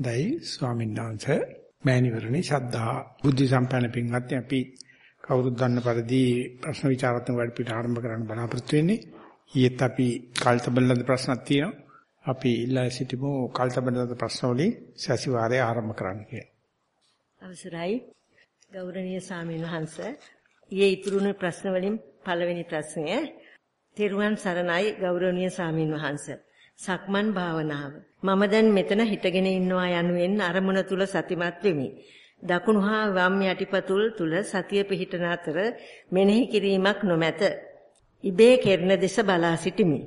දෛ ස්වාමීන් වහන්සේ මෑණිවරණි ශද්ධා බුද්ධ සම්පන්න පින්වත්නි අපි කවුරුත් දන්න පරිදි ප්‍රශ්න විචාරාත්මක වැඩපිළිවෙල ආරම්භ කරන්න බලාපොරොත්තු වෙන්නේ. ඊයේත් අපි කල්තබල්ලද ප්‍රශ්නක් තියෙනවා. අපි ඉල්ලා සිටිමු කල්තබල්ලද ප්‍රශ්න වලින් සැසිවාරය ආරම්භ කරන්න කියලා. අවසරයි ගෞරවනීය සාමීන් වහන්ස ඊයේ ඉතුරුණු ප්‍රශ්න වලින් පළවෙනි ප්‍රශ්නය තෙරුවන් සරණයි ගෞරවනීය සාමීන් වහන්ස සක්මන් භාවනාව. මම දැන් මෙතන හිටගෙන ඉන්නවා යනුවෙන් අරමුණ තුල සතිමත් වෙමි. දකුණු හා වම් යටිපතුල් තුල සතිය පිහිටන අතර මෙනෙහි කිරීමක් නොමැත. ඉබේ කෙරෙන දෙස බලා සිටිමි.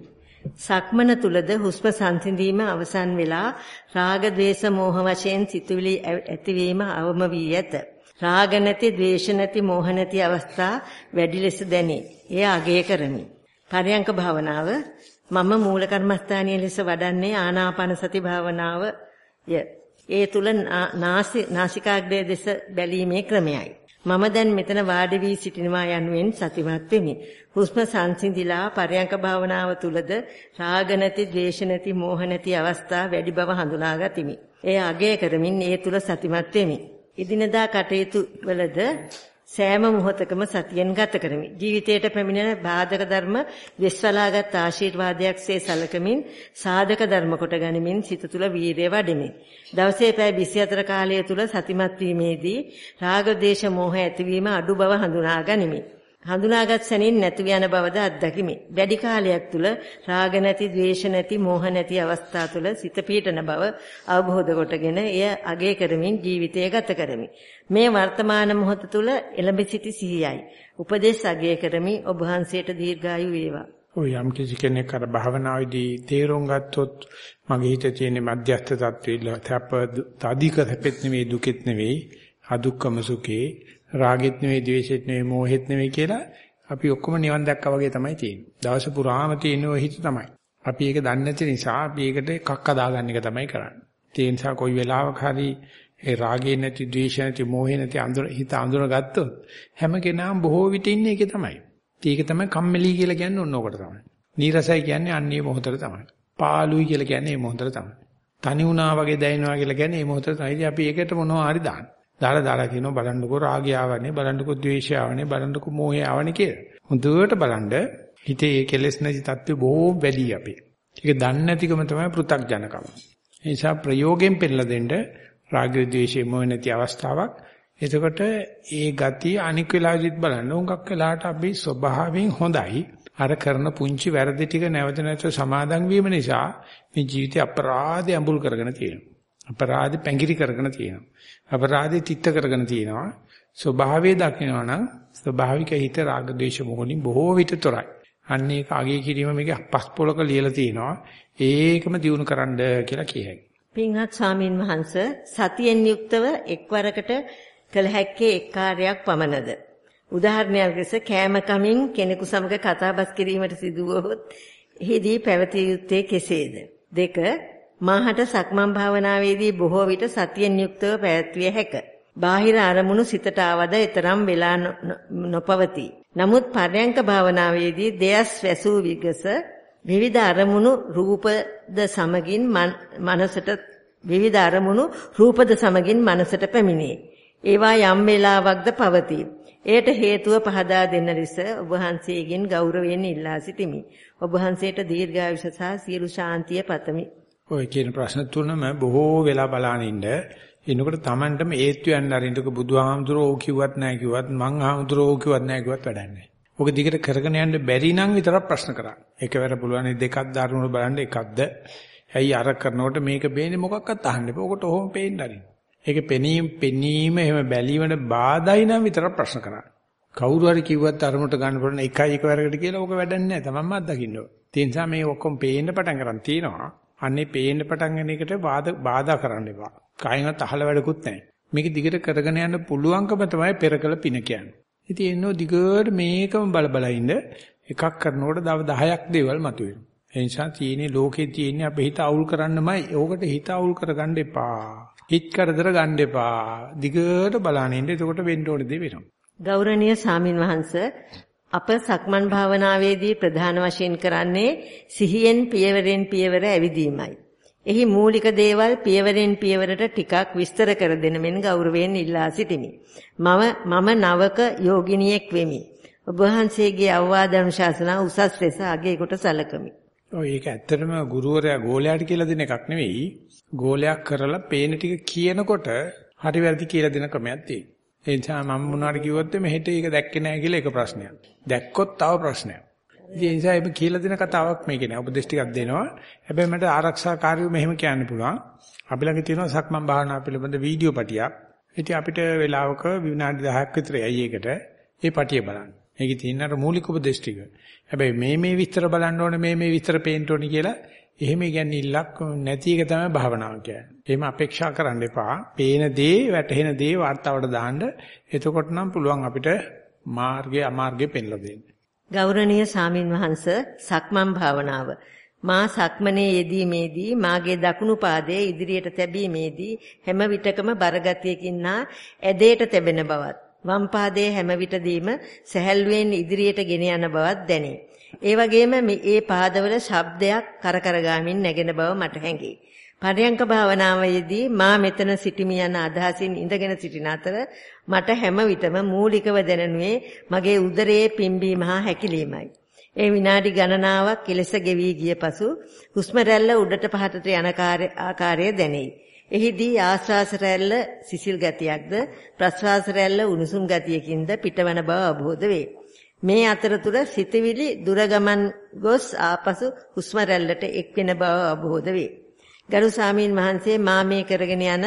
සක්මන තුලද හුස්ම සංසිඳීම අවසන් වෙලා රාග ద్వේස මෝහ වශයෙන් සිතුවිලි ඇතිවීම අවම වී ඇත. රාග නැති, ద్వේෂ නැති, මෝහ නැති අවස්ථා වැඩි ලෙස දැනේ. එය අගය කරමි. පරයන්ක භාවනාව මම මූල කර්මස්ථානීය ලෙස වඩන්නේ ආනාපාන සති භාවනාවය. ඒ තුල නාසිකාග්‍රය දෙස බැලීමේ ක්‍රමයයි. මම දැන් මෙතන වාඩි වී සිටිනවා යනුවෙන් සතිමත් වෙමි. හුස්ම සංසිඳිලා පරයන්ක භාවනාව තුලද රාග නැති, ද්වේෂ නැති, මෝහ නැති අවස්ථා වැඩි බව හඳුනා ගතිමි. එය අගය කරමින් ඒ තුල සතිමත් වෙමි. ඉදිනදා කටයුතු වලද සෑම මොහොතකම සතියෙන් ගත කරමි. ජීවිතයට පැමිණෙන බාධක ධර්ම විශ්වලාගත් ආශිර්වාදයක්සේ සලකමින් සාධක ධර්ම කොට ගනිමින් සිත තුළ වීරිය වඩෙමි. දවසේ පැය 24 කාලය තුල සතිමත් වීමේදී රාග දේශ මොහ ඇතිවීම අඩු බව හඳුනා ගනිමි. හඳුනාගත් සැනින් නැති යන බවද අත්දකිමි. වැඩි කාලයක් තුල රාග නැති, ද්වේෂ නැති, මෝහ නැති අවස්ථා තුල සිත පීඩන බව අවබෝධ කොටගෙන එය අගය කරමින් ජීවිතය ගත කරමි. මේ වර්තමාන මොහොත තුල එළඹ සිටි සිහියයි. උපදේශ අගය කරමි ඔබ වහන්සේට දීර්ඝායු වේවා. ඔය යම් කිසි කෙනෙක් අර භාවනාවේදී තේරුම් ගත්තොත් මගේ හිතේ තියෙන මධ්‍යස්ථ තත්ත්වෙilla තප තදික තපෙත් නෙවෙයි දුකෙත් නෙවෙයි අදුක්කම සුඛේ රාගෙත් නෙවෙයි ද්වේෂෙත් නෙවෙයි මෝහෙත් නෙවෙයි කියලා අපි ඔක්කොම නිවන් දැක්කා වගේ තමයි තියෙන්නේ. දවස පුරාම තියෙන ඔය හිත තමයි. අපි ඒක දන්නේ නැති නිසා අපි ඒකට කක්ක දාගන්න එක තමයි කරන්නේ. ඒ නිසා කොයි වෙලාවක හරි ඒ රාගේ නැති ද්වේෂ නැති මෝහේ නැති අඳුර හිත අඳුර ගත්තොත් හැම කෙනාම බොහෝ විට ඉන්නේ ඒකේ තමයි. ඒක තමයි කම්මැලි කියලා කියන්නේ ඔන්න ඕකට තමයි. නීරසයි කියන්නේ අන්නේ මොහොතට තමයි. පාළුයි කියලා කියන්නේ මේ මොහොතට තමයි. තනි වුණා වගේ දැනෙනවා කියලා කියන්නේ මේ මොහොතට තමයි. අපි ඒකට මොනවා හරි දාන්න. දාලා දාලා කියනවා බලන්නකෝ රාගය ආවනේ බලන්නකෝ ද්වේෂය ආවනේ බලන්නකෝ මෝහය ආවනේ කියලා. හොඳට බලන්න හිතේ ඒ කෙලෙස් නැති தත්ත්වය බොහෝ වැඩි අපි. ඒක දන්නේ නැතිකම තමයි පෘ탁ජනකම. ඒ නිසා ප්‍රයෝගයෙන් පෙන්නලා දෙන්න රාගය ද්වේෂය මොහ නැති අවස්ථාවක්. එතකොට ඒ ගතිය අනික් වෙලාවෙදිත් බලන්න. උඟක් වෙලාවට අපි ස්වභාවයෙන් හොඳයි. අර කරන පුංචි වැරදි ටික නැවත නැවත සමාදන් වීම නිසා මේ ජීවිතය අපරාධය අඹුල් කරගෙන තියෙනවා. අපරාධ පැංගිරි කරගෙන තියෙනවා. අපරාධේ තිත්ත කරගෙන තියෙනවා. ස්වභාවයේ දකිනවා නම් ස්වභාවික හිත රාග දේශ මොහොලින් බොහෝ විට තොරයි. අන්න ඒක අගේ කිරීම මේක පස් පොලක ලියලා තියෙනවා. ඒකම දිනු කරන්න කියලා කියයි. පින්හත් ස්වාමින් වහන්සේ සතියෙන් යුක්තව එක්වරකට කළ හැක්කේ එක් කාර්යයක් පමණද? උදාහරණයක් ලෙස කෑම කමින් කෙනෙකු සමග කතාබස් කිරීමට සිදුවොත් එහිදී පැවතිය යුත්තේ කෙසේද? දෙක මාහට සක්මන් භාවනාවේදී බොහෝ විට සතියෙන් යුක්තව පැවැත්විය හැක. බාහිර අරමුණු සිතට ආවද ඊතරම් වෙලා නොපවතී. නමුත් පරයන්ක භාවනාවේදී දෙයස් වැසූ විගස විවිධ අරමුණු රූපද සමගින් මනසට විවිධ අරමුණු රූපද සමගින් මනසට පැමිණේ. ඒවා යම් වේලාවක්ද පවතී. එයට හේතුව පහදා දෙන්න ලෙස ඔබ වහන්සේගෙන් ගෞරවයෙන් ඉල්ලා සිටිමි. ඔබ වහන්සේට දීර්ඝායුෂ සහ සියලු ශාන්තිය පතමි. ඔය කියන ප්‍රශ්න තුනම බොහෝ වෙලා බලන ඉන්න එනකොට Tamanටම ඒත්තු යන්න අරින්නක බුදුහාමුදුරෝ ඕක කිව්වත් නැහැ කිව්වත් මං ආමුදුරෝ ඕක කිව්වත් නැහැ කිව්වත් වැඩක් නැහැ. ඔක දිගට කරගෙන යන්න බැරි නම් විතරක් ප්‍රශ්න කරා. එකවර පුළුවන් දෙකක් දරුණු බලන්න එකක්ද? ඇයි අර කරනකොට මේක බේන්නේ මොකක්වත් අහන්න එපා. ඔකට ඔහොම පේන්න අරින්න. ඒක පෙනීම පෙනීම එහෙම බැලීමට බාධායි නම් විතරක් ප්‍රශ්න කරා. කවුරු හරි කිව්වත් අරමුණට ගන්න පුළුවන් එකයි එකවරකට කියලා ඕක වැඩක් නැහැ. තමන්ම අත්දකින්න ඕන. ඒ නිසා මේ ඔක්කොම පේන්න පටන් ගන්න තියෙනවා. අන්නේ පේන්න පටන් ගන්න එකට බාධා කරන්න එපා. කායින්වත් අහල වැඩකුත් නැහැ. මේක දිගට කරගෙන යන්න පුළුවන්කම තමයි පෙරකල පින කියන්නේ. ඉතින් එන්නෝ දිගට මේකම බල බල ඉන්න එකක් කරනකොට දව 10ක් දේවල් මතුවෙනවා. ඒ නිසා තියෙන්නේ ලෝකේ තියෙන්නේ අපේ හිත අවුල් කරන්නමයි. ඕකට හිත අවුල් කරගන්න එපා. හිත කරදර ගන්න එපා. දිගට බලන්න ඉන්න. එතකොට වෙන්න ඕනේ දේ වෙනවා. ගෞරවනීය සාමින් වහන්සේ අප සක්මන් භාවනාවේදී ප්‍රධාන වශයෙන් කරන්නේ සිහියෙන් පියවරෙන් පියවර ඇවිදීමයි. එහි මූලික දේවල් පියවරෙන් පියවරට ටිකක් විස්තර කර දෙන මෙන් ගෞරවයෙන් ඉල්ලා සිටිමි. මම මම නවක යෝගිනියෙක් වෙමි. ඔබ වහන්සේගේ අවවාද අනුශාසනා උසස් ලෙස අගය කොට සැලකමි. ඔය ඒක ඇත්තටම ගුරුවරයා ගෝලයාට කියලා දෙන එකක් නෙවෙයි. ගෝලයක් කරලා පේන ටික කියනකොට හරි වැරදි කියලා දෙන ක්‍රමයක් තියෙනවා. ඒ නිසා මම මොනවාරි කිව්වොත් මෙහෙට ඒක දැක්කේ නැහැ කියලා එක ප්‍රශ්නයක්. දැක්කොත් තව ප්‍රශ්නයක්. ඒ නිසා ඒක කියලා දෙන කතාවක් මේකේ නෑ. උපදේශ ටිකක් දෙනවා. හැබැයි මට ආරක්ෂාකාරීව මෙහෙම කියන්න පුළුවන්. අපි ළඟ තියෙනවා සක්මන් භාවනා පිළිබඳ වීඩියෝ පටියක්. ඉතින් අපිට වෙලාවක විනාඩි 10ක් විතර යයි ඒකට. ඒ පටිය බලන්න. මේකේ තියෙන අර මූලික උපදේශ ටික. හැබැයි මේ මේ විස්තර බලන්න ඕනේ මේ මේ විස්තර පේන්න ඕනේ කියලා එහෙම කියන්නේ ඉල්ලක් නැති එක තමයි භාවනාව කියන්නේ. එහෙම අපේක්ෂා කරන්න එපා. පේන දේ, වැටහෙන දේ වார்த்தාවට දාන්න. එතකොට නම් පුළුවන් අපිට මාර්ගය අමාර්ගය පෙන්ලා දෙන්න. ගෞරවනීය සාමින් වහන්ස සක්මන් භාවනාව මා සක්මනේ යෙදීමේදී මාගේ දකුණු පාදයේ ඉදිරියට තැබීමේදී හැම විටකම බරගතියකින් නා ඇදේට තැබෙන බවත් වම් පාදයේ හැම විටදීම සැහැල්ලුවෙන් ඉදිරියට ගෙන යන බවත් දැනේ. ඒ වගේම මේ පාදවල ශබ්දයක් කරකරගාමින් නැගෙන බව මට හැඟේ. පරයන්ක භාවනාවේදී මා මෙතන සිටිමි යන අදහසින් ඉඳගෙන සිටින අතර මට හැම විටම මූලිකව දැනෙනුයේ මගේ උදරයේ පිම්බීම හා හැකිලීමයි. ඒ විනාඩි ගණනාවක් කෙලස ගෙවි ගිය පසු හුස්ම රැල්ල උඩට පහතට යන ආකාරය දැනේ. එහිදී ආශ්වාස රැල්ල සිසිල් ගතියක්ද ප්‍රශ්වාස රැල්ල උණුසුම් ගතියකින්ද පිටවන බව අවබෝධ වේ. මේ අතරතුර සිතවිලි දුර ගමන් ගොස් ආපසු හුස්ම රැල්ලට එක්වෙන බව අවබෝධ වේ. ගරු ස්වාමීන් වහන්සේ මා මේ කරගෙන යන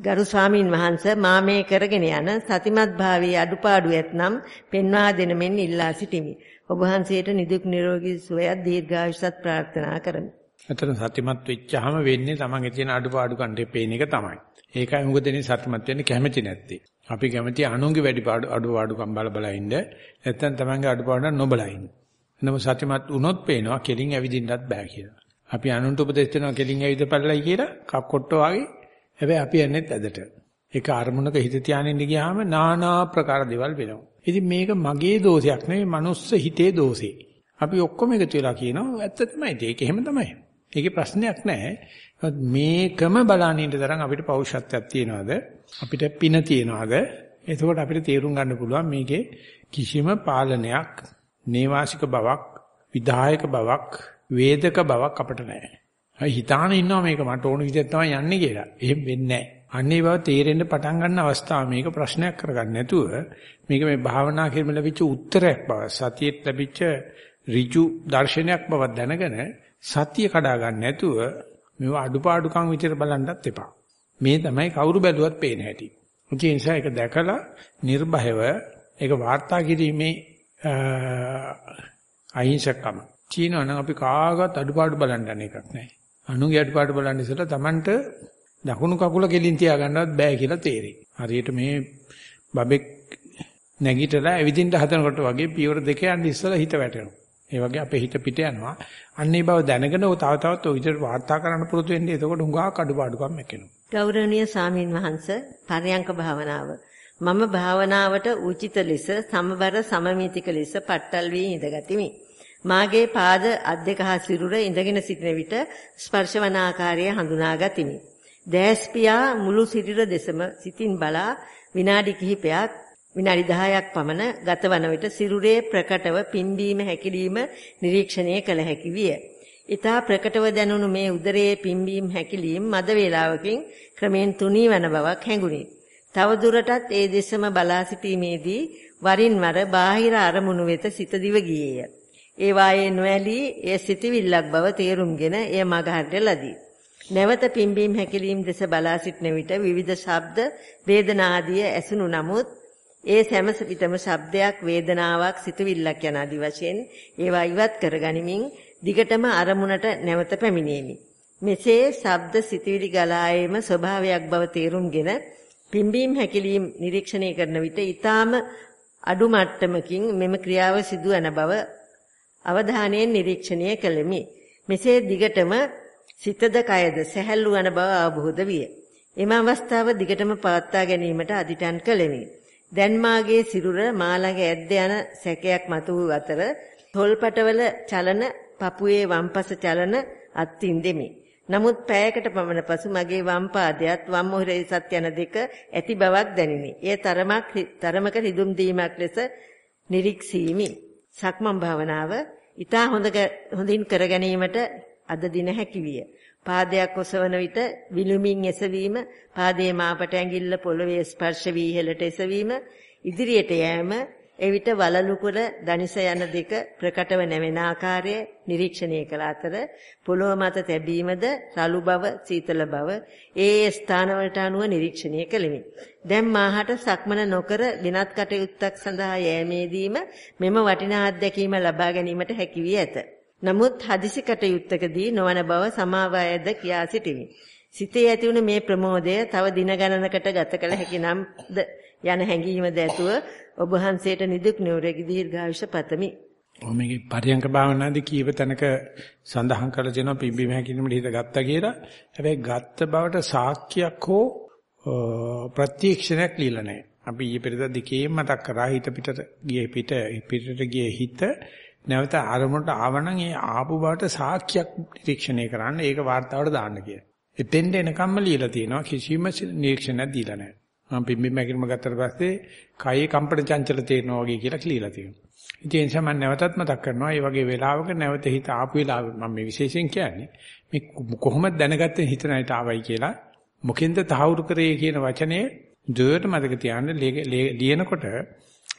ගරු ස්වාමීන් වහන්සේ මා මේ කරගෙන යන සතිමත් භාවයේ අඩුපාඩු ඇතනම් පෙන්වා දෙන මෙන් ඉල්ලා සිටිමි. ඔබ වහන්සේට නිදුක් නිරෝගී සුවය දීර්ඝායුෂත් ප්‍රාර්ථනා කරමි. අතන සතිමත් වෙච්චාම වෙන්නේ තමන්ගේ තියෙන අඩුපාඩු කන්ටේ පේන එක තමයි. ඒකයි මොකද දෙන්නේ සතිමත් වෙන්න කැමති නැත්තේ. අපි කැමති අනුන්ගේ වැඩිපාඩු අඩුපාඩුකම් බල බල ඉන්න නැත්නම් තමන්ගේ අඩුපාඩු නොබල ඉන්න. නම සතිමත් වුණොත් පේනවා කෙලින් ඇවිදින්නත් බෑ කියලා. අපි අනුන්ට උපදෙස් දෙනවා කෙලින් ඇවිදපළයි කියලා කක්කොට්ටෝ වගේ. හැබැයි අපි යන්නේත් ඇදට. ඒක අරමුණක හිත තියාගෙන ගියාම নানা ප්‍රකාර දේවල් වෙනවා. ඉතින් මේක මගේ දෝෂයක් නෙවෙයි මනුස්ස හිතේ දෝෂේ. අපි ඔක්කොම එකතු වෙලා කියනවා ඇත්ත තමයි. ඒක එහෙම තමයි. ඒකේ ප්‍රශ්නයක් නැහැ. මේකම බලනින්න තරම් අපිට පෞරුෂත්වයක් තියනවාද? අපිට පින තියනවාද? එතකොට අපිට තේරුම් ගන්න පුළුවන් මේකේ කිසිම පාලනයක්, නේවාසික බවක්, විධායක බවක්, වේදක බවක් අපිට නැහැ. අය හිතාන ඉන්නවා මේක මට ඕන විදිහට තමයි යන්නේ කියලා. එහෙම වෙන්නේ නැහැ. අන්නේ බව තේරෙන්න පටන් ගන්න අවස්ථාව මේක ප්‍රශ්නයක් කරගන්න නැතුව මේක මේ භාවනා කිරීම ලැබිච්ච උත්තරයක් බව සතියෙත් ලැබිච්ච ඍජු දර්ශනයක් බව දැනගෙන සතිය කඩා ගන්න නැතුව මේව අඩුපාඩුකම් විතර බලන්නත් එපා. මේ තමයි කවුරු බැලුවත් පේන හැටි. ඒ නිසා ඒක දැකලා නිර්භයව ඒක වාර්තා කිරීමේ අහිංසකම. චීනවනම් අපි කාගවත් අඩුපාඩු බලන්න යන එකක් නැහැ. අනුගේ අඩුපාඩු බලන්න ඉස්සෙල්ලා Tamanට දකුණු කකුල කෙලින් තියා ගන්නවත් බෑ කියලා තේරෙයි. හරියට මේ බබෙක් නැගිටලා ඇවිදින්න හදනකොට වගේ පියවර දෙක යන්න ඉස්සෙල්ලා හිත වැටෙනවා. ඒ වගේ අපේ හිත පිට යනවා. අන්නේ බව දැනගෙන ඔය තව තවත් ඔය විදිහට වාර්තා කරන්න පුරුදු වෙන්නේ. එතකොට හුඟා කඩුපාඩුකම් එක්කෙනවා. ගෞරවනීය සාමීන් වහන්ස පරයන්ක භාවනාව. මම භාවනාවට උචිත ලෙස සමබර සමමිතික ලෙස පට්ටල් වී ඉඳගතිමි. මාගේ පාද අත් දෙක හා සිරුර ඉඳගෙන සිටින විට ස්පර්ශවන ආකාරය හඳුනා ගතිමි. දැස් පියා මුළු සිරුර දෙසම සිතින් බලා විනාඩි කිහිපයක් විනාඩි 10ක් පමණ ගතවන විට සිරුරේ ප්‍රකටව පිම්බීම හැකිලිම නිරීක්ෂණය කළ හැකි විය. ඊතා ප්‍රකටව දැනුණු මේ උදරයේ පිම්බීම හැකිලිම මද වේලාවකින් ක්‍රමෙන් තුනී වන බවක් හැඟුණි. තව දුරටත් ඒ දෙසම බලා සිටීමේදී වරින් වර බාහිර අරමුණු වෙත සිත දිව ගියේය. ඒ වායේ නොඇලී ඒ සිතවිල්ලක් බව තේරුම්ගෙන එය මගහරට ලදී. නැවත පිම්බීම හැකිලිම දෙස බලා සිටන විට විවිධ ශබ්ද වේදනා ආදිය ඇසුණු නමුත් ඒ සෑම පිටම ශබ්දයක් වේදනාවක් සිතවිල්ලක් යන ආදි වශයෙන් ඒවා ඉවත් කරගනිමින් දිගටම අරමුණට නැවත පැමිණෙමි. මෙසේ ශබ්ද සිතවිලි ගලායේම ස්වභාවයක් බව තේරුම්ගෙන පිම්බීම් හැකිලීම් නිරීක්ෂණය කරන විට ඊටාම අඩු මට්ටමකින් මෙම ක්‍රියාව සිදුවන බව අවධානයෙන් නිරීක්ෂණය කළෙමි. මෙසේ දිගටම සිතද කයද සැහැල්ලු වන බව අවබෝධ විය. එම අවස්ථාව දිගටම පවත්වා ගැනීමට අදිටන් කළෙමි. දැන් මාගේ සිරුර මා ළඟ ඇද්ද යන සැකයක් මතු වූ අතර තොල්පටවල චලන පපුවේ වම්පස චලන අත්ින් දෙමි. නමුත් පැයකට පමණ පසු මගේ වම් පාදයට වම් මොහොරේසත් යන දෙක ඇති බවක් දැනිනි. එය තරමක් තරමක රිදුම් දීමක් ලෙස නිරීක්ෂීමි. සක්මන් භාවනාව ඊට හොඳ හොඳින් කර ගැනීමට අද දින හැකි විය. පාදයක් ඔසවන විට විලුමින් එසවීම, පාදයේ මාපට ඇඟිල්ල පොළවේ ස්පර්ශ වී ඉහළට එසවීම, ඉදිරියට යෑම, එවිට වලලු කුර දනිස යන දෙක ප්‍රකටව නැවෙන ආකාරය නිරීක්ෂණය කළ අතර පොළොව මත තැබීමද රළු බව සීතල බව ඒ ස්ථානවලට අනුව නිරීක්ෂණය කළෙමි. දැන් මාහට සක්මන නොකර වෙනත් කටයුත්තක් සඳහා යෑමේදීම මෙම වටිනා අත්දැකීම ලබා ගැනීමට හැකි වී ඇත. නමුත් හදිසි කටයුත්තකදී නොවන බව සමාවයද කියා සිටිමි. සිතේ ඇතිවුණු මේ ප්‍රමෝදය තව දින ගණනකට ගත කළ හැකි නම්ද යන හැඟීමද ඇතුව ඔබ වහන්සේට නිදුක් නිරෝගී දීර්ඝායුෂ පතමි. ඔය මේකේ පරියංක භාවනාදී කීප තැනක සඳහන් කරලා තියෙනවා පිම්බීම හැකිනෙම හිත ගත්තා කියලා. හැබැයි ගත්ත බවට සාක්ෂියක් හෝ ප්‍රත්‍යක්ෂණයක් লীලා නැහැ. අපි ඊයේ පෙරේද දෙකේම මතක් කරා හිත පිටට ගියේ පිට පිටට ගියේ හිත නැවත ආරමුණට ආවනම් ඒ ආපු බවට සාක්ෂියක් නිරීක්ෂණය කරන්න ඒක වார்த்தාවට දාන්න කියලා. එතෙන්ට එනකම්ම ලියලා තියෙනවා කිසිම නිරීක්ෂණයක් දීලා නැහැ. මම පිම්බිම් මැකිරම ගත්තට පස්සේ කයේ කම්පන චංචල තේරෙනවා වගේ කියලා කියලා තියෙනවා. ඉතින් ඒ නිසා මම නැවතත් මතක් කරනවා මේ වගේ වෙලාවක නැවත හිත ආපු වෙලාව මම මේ විශේෂයෙන් කියන්නේ මේ කොහොමද දැනගත්තේ හිත නැට ආවයි කියලා මොකෙන්ද තහවුරු කරේ කියන වචනේ දුවට මතක තියාගන්න ලියනකොට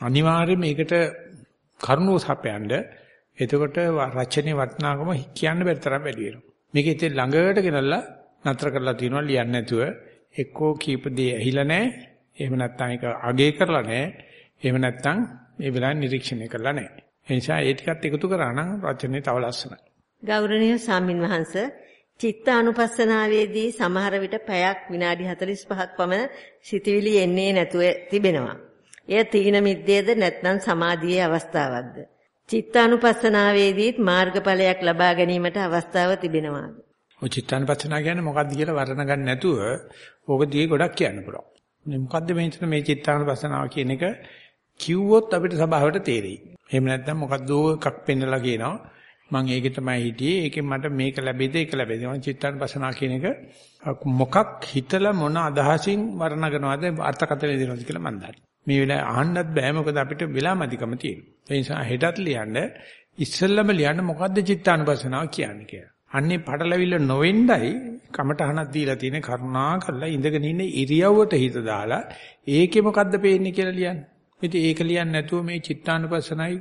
අනිවාර්යයෙන් මේකට කරුණෝ සපයන්න එතකොට රචනයේ වටිනාකම කියන්න බැරි තරම් වැඩි වෙනවා. මේක ඉතින් ළඟට ගෙනල්ලා නතර කරලා තියෙනවා ලියන්න නැතුව එක්කෝ කීප දේ ඇහිලා නැහැ. එහෙම නැත්නම් ඒක අගේ කරලා නැහැ. එහෙම නැත්නම් ඒ වෙලාවේ නිරීක්ෂණය කරලා නැහැ. ඒ නිසා ඒ ටිකත් එකතු කරා නම් රචනයේ තව ලස්සනයි. ගෞරවනීය සාමින් වහන්ස චිත්තානුපස්සනාවේදී සමහර විට පැයක් විනාඩි 45ක් පමණ සිතවිලි එන්නේ නැතුව තිබෙනවා. එය තීන මිද්දේද නැත්නම් සමාධියේ අවස්ථාවක්ද? චිත්තානුපස්සනාවේදීත් මාර්ගඵලයක් ලබා ගැනීමට අවස්ථාව තිබෙනවාද? ඔය චිත්තානුපස්සනා කියන්නේ මොකක්ද කියලා වර්ණ ගන්න නැතුව ඕක දිගේ ගොඩක් කියන්න පුළුවන්. මේ මොකද්ද මේ හිතන මේ චිත්තානුපස්සනාව කියන එක කිව්වොත් අපිට සබාවට තේරෙයි. එහෙම නැත්නම් මොකද්ද එකක් පෙන්නලා කියනවා. මම ඒකේ තමයි හිටියේ. ඒකෙන් මට මේක ලැබෙයිද ඒක ලැබෙයිද. මම චිත්තානුපස්සනා කියන එක මොකක් හිතලා මොන අදහසින් වර්ණනනවාද අර්ථකථනය දෙනවද කියලා මම දන්නේ. මේ වෙලාවේ අහන්නත් බෑ මොකද අපිට වෙලාමදිකම තියෙනවා. ඒ නිසා හෙටත් ලියන්න ඉස්සෙල්ලම ලියන්න මොකද්ද චිත්තානුපස්සනාව කියන්නේ කියලා. අන්නේ පටලවිල්ල නොවෙන්නයි කමටහනක් දීලා තියෙන කරුණා කරලා ඉඳගෙන ඉන්න ඉරියව්වට හිත දාලා ඒකේ මොකද්ද පේන්නේ කියලා ලියන්න. ඉතින් ඒක ලියන්නේ නැතුව මේ චිත්තානුපස්සනයි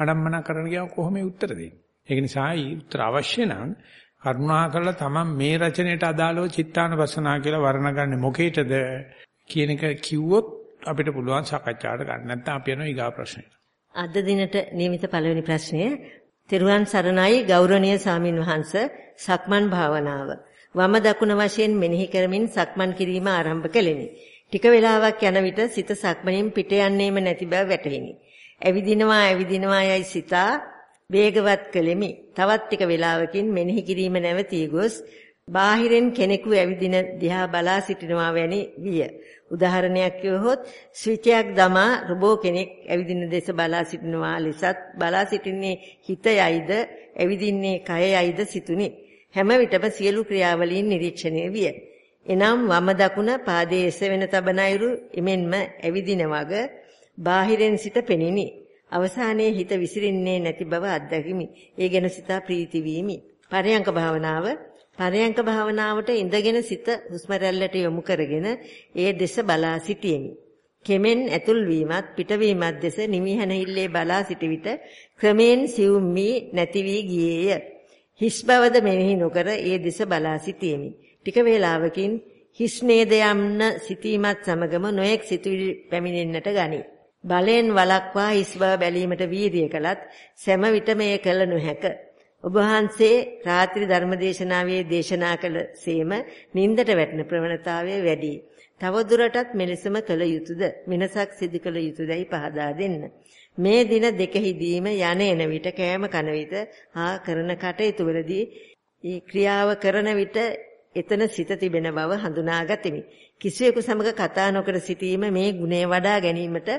අනම්මන කරන්න ගියාම කොහොමද උත්තර දෙන්නේ? ඒක නිසා උත්තර අවශ්‍ය නම් කරුණා කරලා තමන් මේ රචනයට අදාළව චිත්තානුපස්සනා කියලා වර්ණගන්නේ මොකේටද කියන එක කිව්වොත් අපිට පුළුවන් සාකච්ඡාවට ගන්න. නැත්නම් අපි යනවා ඊගා ප්‍රශ්නෙට. අද දිනට නියමිත පළවෙනි ප්‍රශ්නය තෙරුවන් සරණයි ගෞරවනීය සාමින් වහන්ස සක්මන් භාවනාව වම දකුණ වශයෙන් මෙනෙහි කරමින් සක්මන් කිරීම ආරම්භ කළෙමි. ටික වේලාවක් යන විට සිත සක්මනින් පිට යන්නේම නැති බව වැටහිනි. ඇවිදිනවා ඇවිදිනවා යයි සිතා වේගවත් කළෙමි. තවත් ටික වේලාවකින් මෙනෙහි කිරීම නැවතී ගොස් බාහිරෙන් කෙනෙකු ඇවිදින දිහා බලා සිටිනවා වැනි විය. උදාහරණයක් කිව්වොත් ස්විචයක් දමා රොබෝ කෙනෙක් ඇවිදින දෙස බලා සිටිනවා ලෙසත් බලා සිටින්නේ හිතයයිද ඇවිදින්නේ කයයයිද සිතුනි. හැම විටම සියලු ක්‍රියාවලීන් නිරීක්ෂණය විය. එනම් වම දකුණ පාදයේ එසවෙන තබන අයුරු එමෙන්ම ඇවිදින වග බාහිරෙන් සිට පෙනිනි. අවසානයේ හිත විසිරින්නේ නැති බව අත්දැකිමි. ඒ ගැන සිතා ප්‍රීති වීමි. පරයන්ක භාවනාව පරයන්ක භාවනාවට ඉඳගෙන සිත හුස්ම යොමු කරගෙන ඒ දෙස බලා සිටියෙමි. කෙමෙන් ඇතුල් වීමත් පිටවීමත් දෙස නිමිහනහිල්ලේ බලා සිටි විට ක්‍රමෙන් සිවුම් වී නැති වී ගියේය. හිස් බවද මෙනෙහි නොකර ඒ දෙස බලා සිටියෙමි. ටික වේලාවකින් හිස් නේද යම්න සිටීමත් සමගම නොයෙක් සිතුවිලි පැමිණෙන්නට ගනී. බලෙන් වලක්වා හිස් බව බැලීමට වීරිය කළත් සෑම විට මේ කළ නොහැක. ඔබ වහන්සේ රාත්‍රී ධර්මදේශනාවේ දේශනා කළ සේම නින්දට වැටෙන ප්‍රවණතාවය වැඩි. තව දුරටත් මෙලෙසම කළ යුතුයද? වෙනසක් සිදු කළ යුතුයදයි පහදා දෙන්න. මේ දින දෙකෙහිදීම යන එන විට කෑම කන විට හා කරන කටයුතු වලදී ඒ ක්‍රියාව කරන විට එතන සිත තිබෙන බව හඳුනාගතිමි. කිසිවෙකු සමග කතා නොකර සිටීම මේ ගුණය වඩා ගැනීමට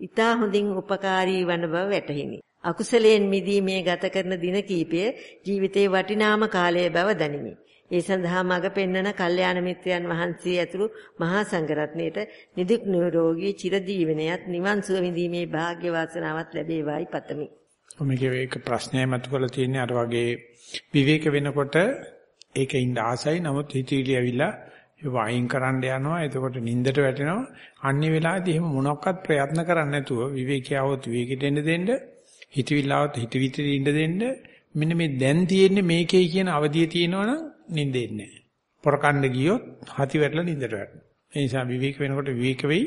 ඊට හොඳින් උපකාරී වන බව වැටහිනි. අකුසලයෙන් මිදීමේ ගත කරන දින කීපය ජීවිතේ වටිනාම කාලය බව දනිමි. ඒ සඳහා මඟ පෙන්වන කල්යාණ මිත්‍රයන් වහන්සේ ඇතුළු මහා සංඝරත්නයට නිදුක් නිරෝගී චිරජීවනයත් නිවන් සුව විඳීමේ වාග්ය වාසනාවක් ලැබේවායි පතමි. මේකේ එක ප්‍රශ්නයක් මතු කරලා තියෙන්නේ අර වගේ විවේක වෙනකොට ඒකේ ඉඳ ආසයි නමුත් හිතවිලි ඇවිල්ලා වයින් කරන්න යනවා එතකොට නිින්දට වැටෙනවා අන්නේ වෙලාවේදී එහෙම මොනක්වත් ප්‍රයත්න කරන්නේ නැතුව විවේකියවොත් විවේකෙට එන්න දෙන්න හිතවිල්ලාවත් හිතවිතේ ඉඳ දෙන්න මෙන්න මේ දැන් තියෙන්නේ මේකේ කියන අවධිය තියෙනවනම් නිින්දෙන්නේ නැහැ. පොරකණ්ඩ ගියොත් හති වැටලා නිින්දට වැටෙනවා. ඒ නිසා විවේක වෙනකොට විවේක වෙයි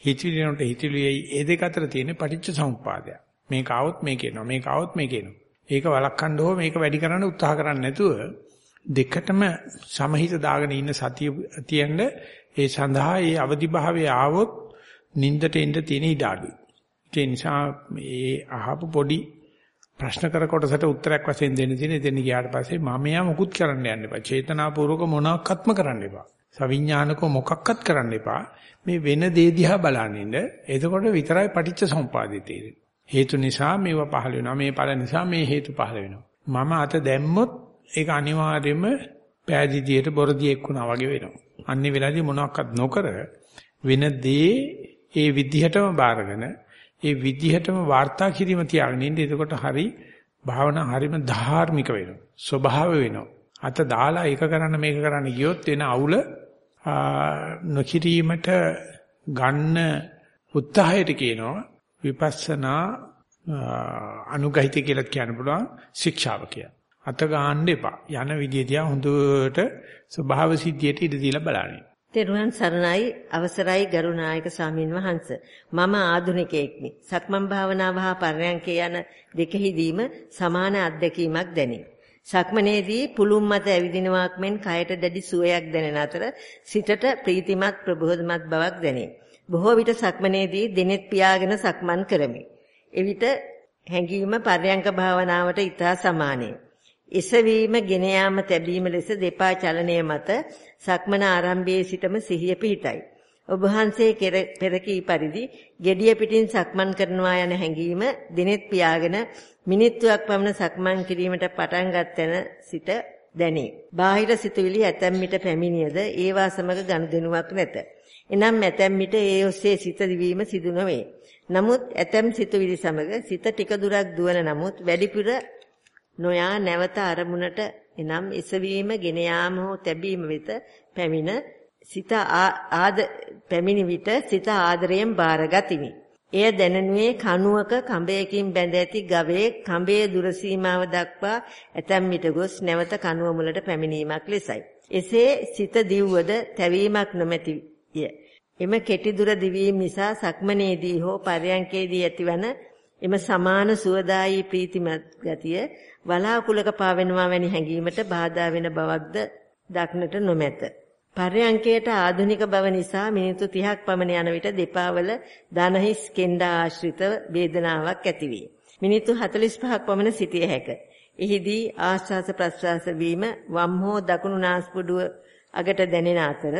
හිතවිලි වෙනකොට හිතවිලි වෙයි. ඒ දෙක අතර තියෙන පටිච්ච සමුප්පාදය. මේක આવොත් මේක එනවා. මේක આવොත් මේක එනවා. ඒක වළක්වන්න හෝ මේක වැඩි කරන්න උත්සාහ කරන්නේ නැතුව දෙකටම සමහිත දාගෙන ඉන්න සතිය තියෙන්න ඒ සඳහා ඒ අවදිභාවය ආවොත් නින්දට එන්න තියෙන ඉඩ අඩුයි. ඒ නිසා මේ අහපු පොඩි ප්‍රශ්න කර කොටසට උත්තරයක් වශයෙන් දෙන්න තියෙන එතන ගියාට පස්සේ මම යා මුකුත් කරන්න යන්න එපා. චේතනාපූර්වක මොනක්වත්ම කරන්න එපා. සවිඥානිකව මොකක්වත් කරන්න එපා. මේ වෙන දේ දිහා බලන්න ඉන්න. එතකොට විතරයි පටිච්ච සමුපාදේ තේරෙන්නේ. හේතු නිසා මේව පහළ වෙනවා. මේ ඵල නිසා මේ හේතු පහළ වෙනවා. මම අත දැම්මොත් ඒක අනිවාර්යයෙන්ම පෑදීදියට බොරදී එක්ුණා වගේ වෙනවා. අන්නේ වෙලාවේදී මොනවත් නොකර වෙන දේ ඒ විදිහටම බාරගෙන ඒ විදිහටම වාර්තා කිරීම තියාගෙන ඉන්න. එතකොට හරි භාවනා හරිම ධාර්මික වෙනවා. ස්වභාව වෙනවා. අත දාලා ඒක කරන්න මේක කරන්න ගියොත් වෙන අවුල නොකිරීමට ගන්න උත්සාහයට කියනවා විපස්සනා අනුගහිත කියලා කියන්න පුළුවන් ශික්ෂාව කියලා. අත ගන්න එපා. යන විදිය දිහා හොඳට ස්වභාව සිද්ධියට ඉඩ දීලා බලන්න. තෙරුවන් සරණයි. අවසරයි ගරුනායක ස්වාමින් වහන්ස. මම ආදුනිකයෙක්නි සක්මන් භාවනාව හා පරයන්කේ යන දෙකෙහිදීම සමාන අත්දැකීමක් දැනේ. සක්මනේදී පුළුම් මත ඇවිදිනවාක් මෙන් කයට දැඩි සුවයක් දැනෙන අතර සිතට ප්‍රීතිමත් ප්‍රබෝධමත් බවක් දැනේ. බොහෝ විට සක්මනේදී දිනෙත් පියාගෙන සක්මන් කරමි. එවිට හැඟීම පරයන්ක භාවනාවට ඉතා සමානයි. එසවීම ගෙන යාම තැබීම ලෙස දෙපා චලනය මත සක්මන ආරම්භයේ සිටම සිහිය පිහිටයි. ඔබ වහන්සේ පෙරකී පරිදි gediya පිටින් සක්මන් කරනවා යන හැඟීම දිනෙත් පියාගෙන මිනිත්තුවක් පමණ සක්මන් කිරීමට පටන් ගත්තන සිට දැනේ. බාහිර සිතුවිලි ඇතැම් විට පැමිණියද ඒවා සමග ගනුදෙනුවක් නැත. එනම් ඇතැම් විට ඒ ඔස්සේ සිත දිවීම සිදු නොවේ. නමුත් ඇතැම් සිතුවිලි සමග සිත ටික දුරක් දුවන නමුත් වැඩිපුර නොයා නැවත අරමුණට එනම් එසවීම ගෙන යාම හෝ තැබීම වෙත පැමිණ සිත ආද පැමිණි විට සිත ආදරයෙන් බාරගතිමි. එය දැනනුවේ කණුවක කඹයකින් බැඳ ඇති ගවයේ කඹයේ දුර සීමාව දක්වා ඇතැම් විට ගොස් නැවත කණුව මුලට පැමිණීමක් ලෙසයි. එසේ සිත දිව්වද තැවීමක් නොමැතිය. එම කෙටි දුර දිවීම නිසා සක්මනේදී හෝ පරයන්කේදී ඇතිවන එම සමාන සුවදායි ප්‍රීතිමත් ගතිය වලාකුලක පාවෙනවා වැනි හැඟීමට බාධා වෙන බවක්ද දක්නට නොමැත. පර්යංකයට ආධුනික බව නිසා මිනිත්තු 30ක් පමණ යන විට දෙපා වල දනහිස් කෙන්ඩා ආශ්‍රිත වේදනාවක් ඇතිවේ. මිනිත්තු 45ක් පමණ සිටිය හැක. එහිදී ආශ්වාස ප්‍රශ්වාස වීම වම් හෝ දකුණු නාස්පුඩුව අගට දැනෙන අතර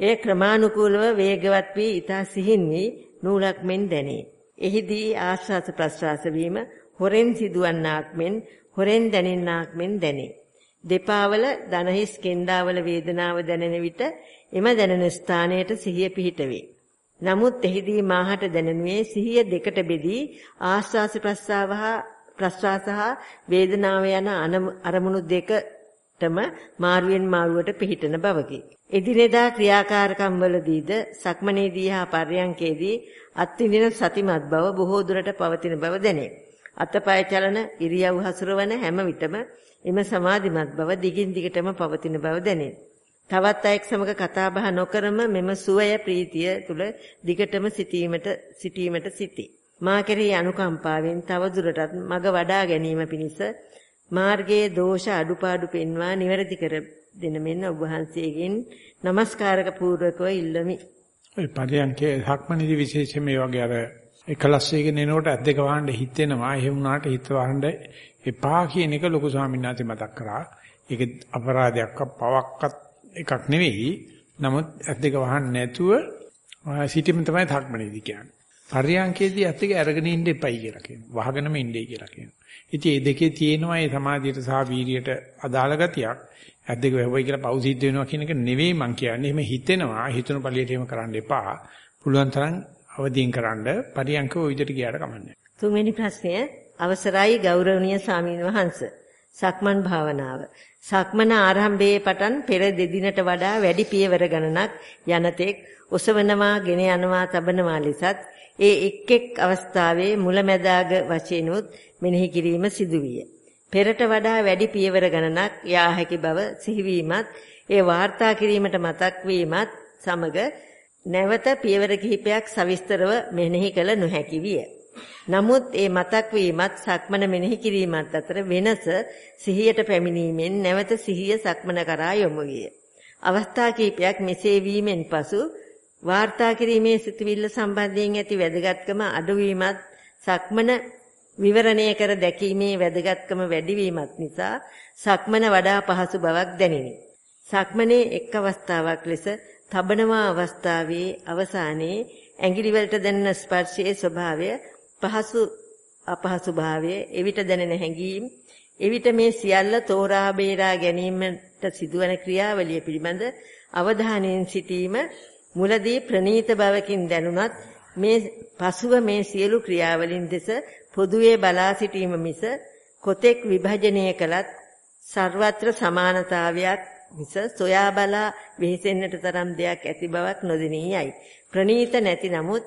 එය ක්‍රමානුකූලව වේගවත් වී ඊතා සිහින් වී නූලක් මෙන් දැනේ. එහිදී ආශ්වාස ප්‍රශ්වාස වීම හොරෙන් සිදුවන්නාක් මෙන් හොරෙන් දැනෙන්නාක් මෙන් දැනේ. දෙපාවල දනහිස් කෙන්ඩාවල වේදනාව දැනෙන විට එම දැනෙන ස්ථානයට සිහිය පිහිටවේ. නමුත් එහිදී මාහට දැනෙනුයේ සිහිය දෙකට බෙදී ආස්වාස ප්‍රස්වාවහා ප්‍රස්වාස හා වේදනාව යන අරමුණු දෙකටම මාරුවෙන් මාරුවට පිහිටන බවකි. එදිනෙදා ක්‍රියාකාරකම් වලදීද සක්මනේදී හා පර්යංකේදී අත්විඳින සතිමත් බව බොහෝ දුරට පවතින බව දැනේ. අතපය චලන ඉරියව් හසුරවන හැම විටම එම සමාධිමත් බව දිගින් දිගටම පවතින බව දැනේ. තවත් අයෙක් සමග කතා බහ නොකරම මෙම සුවය ප්‍රීතිය තුල දිගටම සිටීමට සිටීමට සිටී. මා කෙරෙහි අනුකම්පාවෙන් තව දුරටත් මග වඩා ගැනීම පිණිස මාර්ගයේ දෝෂ අඩුපාඩු පෙන්වා නිවැරදි කර දෙන මෙන්න ඔබ වහන්සේගෙන් নমස්කාරක පූර්වකව ඉල්ලමි. ඔය පරියන්කේ හක්මනේදී විශේෂයෙන් මේ වගේ අර එකලස් වේගෙන එනකොට ඇස් දෙක වහන්න හිතෙනවා. එහෙම වුණාට හිත වහන්න එපා කියන එක ලොකු ස්වාමීන් වහන්සේ මතක් කරා. ඒක අපරාධයක්වත් පවක්වත් එකක් නෙවෙයි. නමුත් ඇස් දෙක වහන්න නැතුව සිටීම තමයි ධක්මනේදී කියන්නේ. පරියන්කේදී ඇත්ත එක අරගෙන ඉන්න එපයි කියලා කියනවා. වහගෙනම ඉන්නයි කියලා කියනවා. ඉතින් මේ දෙකේ තියෙනවා මේ සමාධියට සහ වීරියට අදාළ ගතියක්. ඇද්දක වැහුවයි කියලා පව් සිද්ධ වෙනවා කියන එක නෙවෙයි මං කියන්නේ. එහෙම හිතෙනවා. හිතන පළියට එහෙම කරන්න එපා. පුළුවන් තරම් අවදීන් කරන්න පරියන්ක ওই විදිහට ගියාට කමන්නේ. තුන්වෙනි ප්‍රශ්නය අවසරයි ගෞරවනීය සාමීන් වහන්ස. සක්මන් භාවනාව. සක්මන ආරම්භයේ පටන් පෙර දෙදිනට වඩා වැඩි පියවර ගණනක් යනතෙක් ඔසවනවා, ගෙන යනවා, තබනවා ලෙසත් ඒ එක් එක් අවස්ථාවේ මුලැමැදාග වශයෙන්ුත් මෙනෙහි කිරීම සිදුවිය. පෙරට වඩා වැඩි පියවර ගණනක් යා හැකි බව සිහිවීමත් ඒ වාර්තා කිරීමට මතක් වීමත් සමග නැවත පියවර කිහිපයක් සවිස්තරව මෙනෙහි කළ නොහැකි විය. නමුත් ඒ මතක් වීමත් සක්මන මෙනෙහි කිරීමත් අතර වෙනස සිහියට පැමිණීමෙන් නැවත සිහිය සක්මන කරා යොමු විය. අවස්ථා කිහිපයක් මෙසේ වීමෙන් පසු වාර්තා කිරීමේ සිතවිල්ල සම්බන්ධයෙන් ඇති වැදගත්කම අඩුවීමත් සක්මන විවරණය කර දැකීමේ වැදගත්කම වැඩිවීමත් නිසා සක්මන වඩා පහසු බවක් දැනිනි. සක්මනේ එක් අවස්ථාවක් ලෙස තබනවා අවස්ථාවේ අවසානයේ ඇඟිලි වලට දැනෙන ස්පර්ශයේ ස්වභාවය පහසු අපහසු භාවය එවිට දැනෙන හැඟීම් එවිට මේ සියල්ල තෝරා බේරා ගැනීමට සිදුවන ක්‍රියාවලිය පිළිබඳ අවධානයෙන් සිටීම මුලදී ප්‍රනීත බවකින් දැනුණත් මේ පසුව මේ සියලු ක්‍රියාවලින් දෙස පොදුවේ බලා සිටීම මිස කොතෙක් විභජනය කළත් ਸਰවත්‍ර සමානතාවයක් මිස සොයා බලා වෙහෙසෙන්නට තරම් දෙයක් ඇති බවක් නොදෙනියයි. ප්‍රනීත නැති නමුත්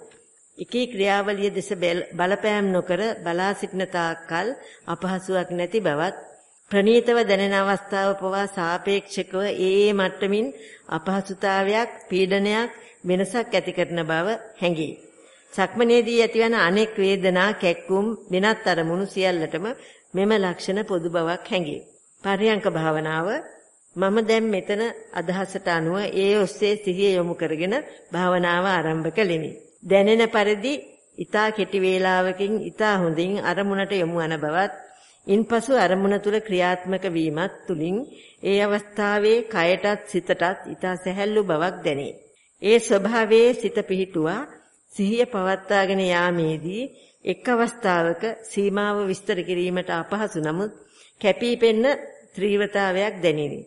එකී ක්‍රියාවලිය දෙස බලපෑම් නොකර බලා සිටින තාක්කල් අපහසුයක් නැති බවත් ප්‍රනීතව දැනෙන අවස්ථාව පවා සාපේක්ෂකව ඒ මට්ටමින් අපහසුතාවයක් පීඩනයක් වෙනසක් ඇති කරන බව හැඟේ. සක්මනේදී ඇතිවන අනෙක් වේදනා කැක්කුම් වෙනත් අරමුණු සියල්ලටම මෙම ලක්ෂණ පොදු බවක් හැඟේ. පර්යංක භාවනාව මම දැන් මෙතන අදහසට අනුව ඒ ඔස්සේ සිහිය යොමු කරගෙන භාවනාව ආරම්භ කළෙමි. දැනෙන පරිදි ඊතා කෙටි වේලාවකින් ඊතා හොඳින් අරමුණට යොමු වන බවත් ඉන්පසු අරමුණ තුල ක්‍රියාත්මක වීමත් තුලින් ඒ අවස්ථාවේ කයටත් සිතටත් ඊතා සැහැල්ලු බවක් දැනේ. ඒ ස්වභාවයේ සිත පිහිටුවා සිහිය පවත්වාගෙන යාමේදී එක් අවස්ථාවක සීමාව විස්තර කිරීමට අපහසු නමුත් කැපී පෙනෙන ත්‍රිවතාවයක් දැනිනි.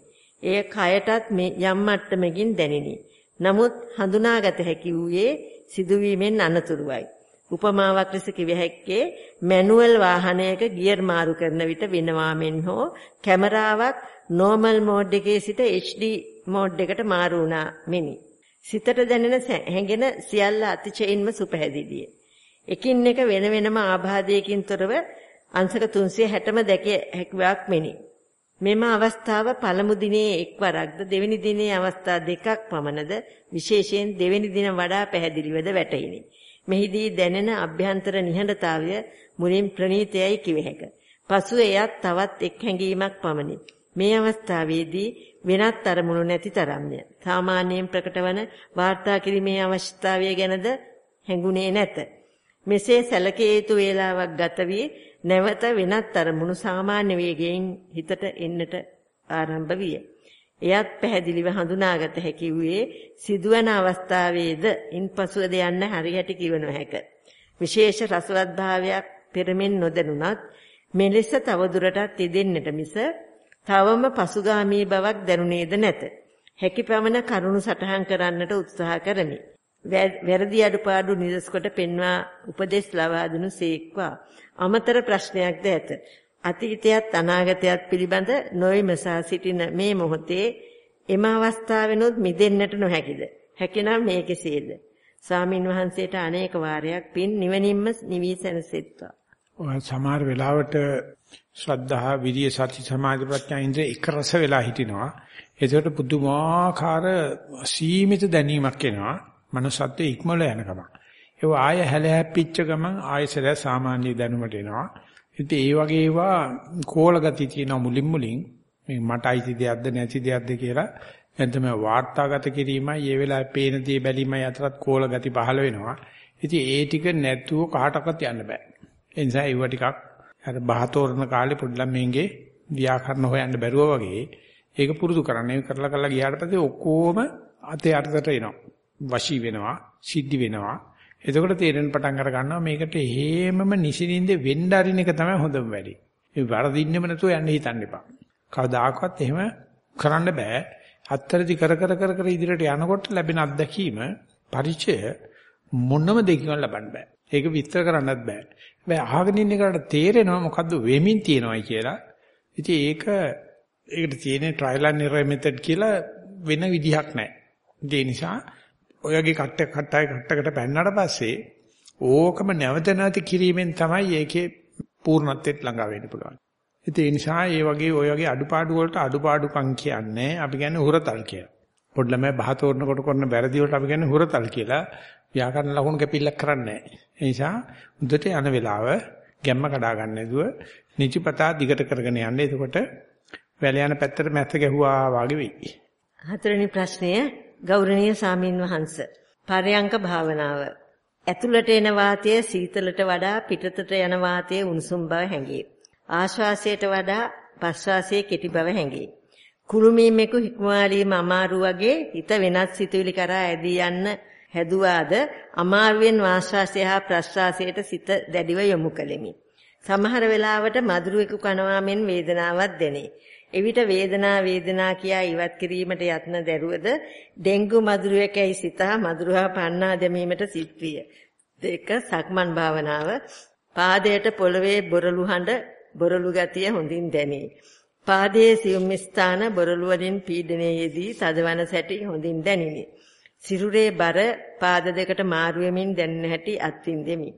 එය කයටත් මේ යම් මට්ටමකින් දැනිනි. නමුත් හඳුනාගත හැකි වූයේ සිදුවීමෙන් අනතුරුවයි. උපමාවක් ලෙස කිව හැක්කේ මැනුවල් වාහනයක ගියර් මාරු කරන විට වෙනවා මෙන් හෝ කැමරාවක් නෝමල් මෝඩ් එකේ සිට HD මෝඩ් එකට මාරු වුණා මෙනි. සිතට දැනෙන හැඟෙන සියල්ල අතිචයින්ම සුපැහැදිලිය. එකින් එක වෙන වෙනම ආබාධයකින් තොරව අංශක 360ම දැකිය හැකියාවක් මෙනි. මෙම අවස්ථාව පළමු දිනේ එක්වරක්ද දෙවෙනි දිනේ අවස්ථා දෙකක් පමණද විශේෂයෙන් දෙවෙනි දින වඩා පැහැදිලිවද වැටහිනි. මෙහිදී දැනෙන අභ්‍යන්තර නිහඬතාවය මුලින් ප්‍රනීතයයි කිව හැක. පසුව එයත් තවත් එක් හැඟීමක් පමණි. මේ අවස්ථාවේදී වෙනත් අරමුණු නැති තරම්ය. සාමාන්‍යයෙන් ප්‍රකටවන වාර්තා කිරීමේ අවශ්‍යතාවය ගැනද හැඟුණේ නැත. මෙසේ සැලකිය යුතු වේලාවක් ගත වී නැවත වෙනත් අරමුණු සාමාන්‍ය වේගයෙන් හිතට එන්නට ආරම්භ විය. එයත් පැහැදිලිව හඳුනාගත හැකි වූයේ සිදුවන අවස්ථාවේද ඉන්පසුවද යන්න හරියට කිව නොහැක. විශේෂ රසවත් භාවයක් පෙරමෙන් නොදැනුණත් මෙලෙස තවදුරටත් යෙදෙන්නට මිස තවම පසුගාමී බවක් දැනුනේද නැත. හැකිපමණ කරුණු සටහන් කරන්නට උත්සාහ කරමි. වැරදි අඩුපාඩු නිදස් කොට පෙන්වා උපදෙස් ලබා දුනු සේක්වා. අමතර ප්‍රශ්නයක්ද ඇත. අතීතයත් අනාගතයත් පිළිබඳ නොවිමසා සිටින මේ මොහොතේ එම අවස්ථාවෙනොත් මිදෙන්නට නොහැකිද? හැකිනම් මේ කෙසේද? ස්වාමින් වහන්සේට අනේක වාරයක් පින් නිවනින්ම නිවි සැනසෙත්වා. ඔය සමහර වෙලාවට ශ්‍රද්ධා, විරිය, සති, සමාධි, ප්‍රඥා ඉන්ද්‍ර එක රස වෙලා හිටිනවා. ඒකට පුදුමාකාර සීමිත දැනීමක් එනවා. මනසත් ඉක්මල යනකම. ඒ ආය හැල හැප්පිච්ච ගමන් ආයසර සාමාන්‍ය දැනුමට එනවා. ඉතින් ඒ වගේ ඒවා කෝල ගති තියෙන මුලින් මුලින් මේ මට අයිති දෙයක්ද නැති දෙයක්ද කියලා නැත්නම් වාර්තාගත කිරීමයි ඒ වෙලාවේ පේන දේ බැලීමයි අතරත් කෝල ගති පහළ වෙනවා. ඉතින් ඒ ටික නැතුව කාටවත් යන්න බෑ. ඒ නිසා ඒව ටිකක් අර බහතෝරන කාලේ පොඩි ළමයින්ගේ ව්‍යාකරණ හොයන්න බැරුව වගේ ඒක පුරුදු කරන්න. ඒක කරලා කරලා ගියාට පස්සේ ඔක්කොම අතේ අතට එනවා. වශී වෙනවා, සිද්ධි වෙනවා. එතකොට තේරෙන පටන් අර ගන්නවා මේකට හේමම නිසින්ින්ද වෙන්න අරින එක තමයි හොඳම වැඩේ. මේ වරදින්නෙම නැතුව යන්න හිතන්න එපා. කවදාකවත් එහෙම කරන්න බෑ. අත්තරදි කර කර කර කර ඉදිරියට යනකොට ලැබෙන අත්දැකීම පරිචය මොනම දෙයකින් ලබන්න බෑ. ඒක විස්තර කරන්නත් බෑ. හැබැයි අහගෙන ඉන්න එකට තේරෙනවා මොකද්ද වෙමින් තියෙනවයි කියලා. ඉතින් ඒක ඒකට තියෙන ට්‍රයිල් ඇන්ඩ් එරර් මෙතඩ් කියලා වෙන විදිහක් නැහැ. ඒ නිසා ඔයගේ කට්ට කට්ටයි කට්ටකට පැන්නට පස්සේ ඕකම නැවත නැවත කිරීමෙන් තමයි ඒකේ පූර්ණත්වයට ළඟා වෙන්න පුළුවන්. ඉතින් ඒ නිසා මේ වගේ ඔය වගේ අඩුපාඩු වලට අඩුපාඩුකම් කියන්නේ අපි කියන්නේ හුරතල් කියලා. පොඩි ළමයි බහ තෝරනකොට කරන වැරදි වලට අපි කියන්නේ හුරතල් කියලා. ව්‍යාකරණ ලකුණු කැපිල්ලක් කරන්නේ නැහැ. ඒ නිසා උදට යන වෙලාව ගැම්ම කඩා ගන්න නැතුව නිචිපතා දිගට කරගෙන යන්න. එතකොට වැල යන පැත්තට මැස්ස ගැහුවා වාගේ වෙයි. හතරවෙනි ප්‍රශ්නය ගෞරවනීය සාමින් වහන්ස. පරයන්ක භාවනාව. ඇතුළට එන වාතය සීතලට වඩා පිටතට යන වාතයේ උණුසුම් බව හැඟේ. ආශ්වාසයට වඩා ප්‍රශ්වාසයේ කෙටි බව හැඟේ. කුළුමීමෙකු හික්මවාලීම අමාරු වගේ හිත වෙනත් සිතුවිලි කරා ඇදී යන්න හැදුවාද අමාරුවෙන් ආශ්වාසය හා ප්‍රශ්වාසයට සිත දැඩිව යොමු කළෙමි. සමහර වෙලාවට මధుරෙකු කනවා මෙන් වේදනාවක් දැනේ. එවිට වේදනා වේදනා කියා ඉවත් කිරීමට යත්න දැරුවද ඩෙන්ගු මధుරයකයි සිතා මధుරහා පන්නා දැමීමට සිත් විය. දෙක සක්මන් භාවනාව පාදයට පොළවේ බොරළු හඬ බොරළු ගතිය හොඳින් දැනේ. පාදයේ සියුම් ස්ථාන බොරළු වලින් පීඩනයේදී තදවන සැටි හොඳින් දැනිනි. සිරුරේ බර පාද දෙකට මාරු වෙමින් දැනෙන හැටි අත්විඳෙමි.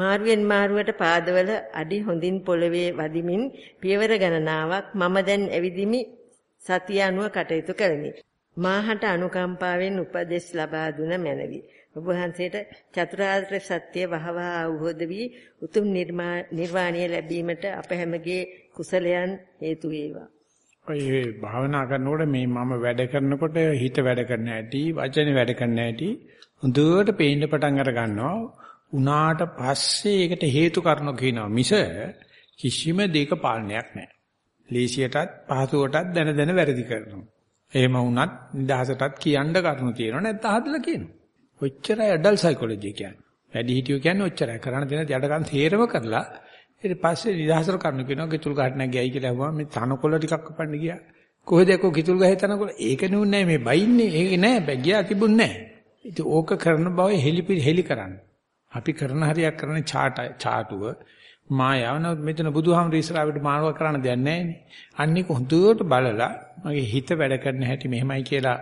මාරුවෙන් මාරුවට පාදවල අඩි හොඳින් පොළවේ වදිමින් පියවර ගණනාවක් මම දැන් ඇවිදිමි සතිය අනුව කටයුතු කරමි. මාහට අනුකම්පාවෙන් උපදෙස් ලබා දුන මැනවි. ඔබ වහන්සේට චතුරාර්ය සත්‍ය වහවහ අවබෝධ වී උතුම් නිර්වාණය ලැබීමට අප හැමගේ කුසලයන් හේතු වේවා. ඔය භාවනා කරනකොට මේ මම වැඩ කරනකොට හිත වැඩ කරන හැටි, වචනේ වැඩ කරන හැටි හොඳට පේන්න පටන් අර ගන්නවා. උනාට පස්සේ ඒකට හේතු කරනු කියනවා මිස කිසිම දෙයක පාලනයක් නැහැ. ලේසියටත් පහසුවටත් දැන දැන වැරදි කරනවා. එහෙම වුණත් නිදහසටත් කියන්න කරුණු තියෙනවා නැත්නම් හදලා කියනවා. ඔච්චරයි ඇඩල්ට් සයිකොලොජි කියන්නේ. වැඩි හිටියෝ කියන්නේ ඔච්චරයි. කරන්න දෙන යඩකම් තේරම කරලා ඊට පස්සේ නිදහසට කරුණු කියනවා කිතුල් ගහට නැගියයි කියලා අහුවා මේ තනකොළ ටිකක් කපන්න ගියා. කොහෙද එක්ක කිතුල් ගහේ තනකොළ ඒක නෙවෙයි මේ බයින්නේ. ඒක නෑ බැගියා තිබුණේ නෑ. ඉතින් ඕක කරන බව හෙලි හෙලි කරන්න. අපි කරන හරියක් කරන චාට චාටුව මායාව නමුත් මෙතන බුදුහාමුදුර ඉස්සරහට මානව කරන්න දෙයක් නැහැ අන්නේක හොඳට බලලා මගේ හිත වැඩ කරන හැටි මෙහෙමයි කියලා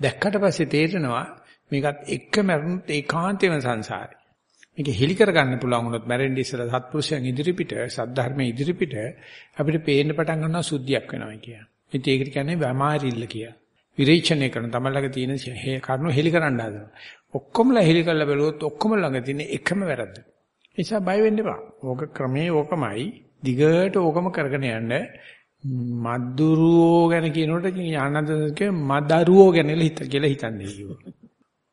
දැක්කට පස්සේ තේරෙනවා මේකත් එක්ක මරුණත් ඒකාන්තේම සංසාරේ. මේක හෙලි කරගන්න පුළුවන් වුණොත් මැරෙන්න ඉස්සලා සත්පුරුෂයන් ඉදිරිපිට සද්ධර්මයේ ඉදිරිපිට අපිට පේන්න පටන් ගන්නවා සුද්ධියක් වෙනවා කිය. ඉතින් ඒකට කියන්නේ වමාරිල්ල කිය. විරේචනය කරන තමලගේ තියෙන කරුණු හෙලි කරන්න හදනවා. ඔක්කොමලා හෙලි කරලා බැලුවොත් ඔක්කොම ළඟ තියෙන එකම වැරද්ද. ඒ නිසා බය වෙන්න එපා. ඕක ක්‍රමේ ඕකමයි. දිගට ඕකම කරගෙන යන්න. මද්දුරුවෝ ගැන කියනකොට ඥානන්දගේ මදරුවෝ ගැන හිත කියලා හිතන්නේ කිව්වා.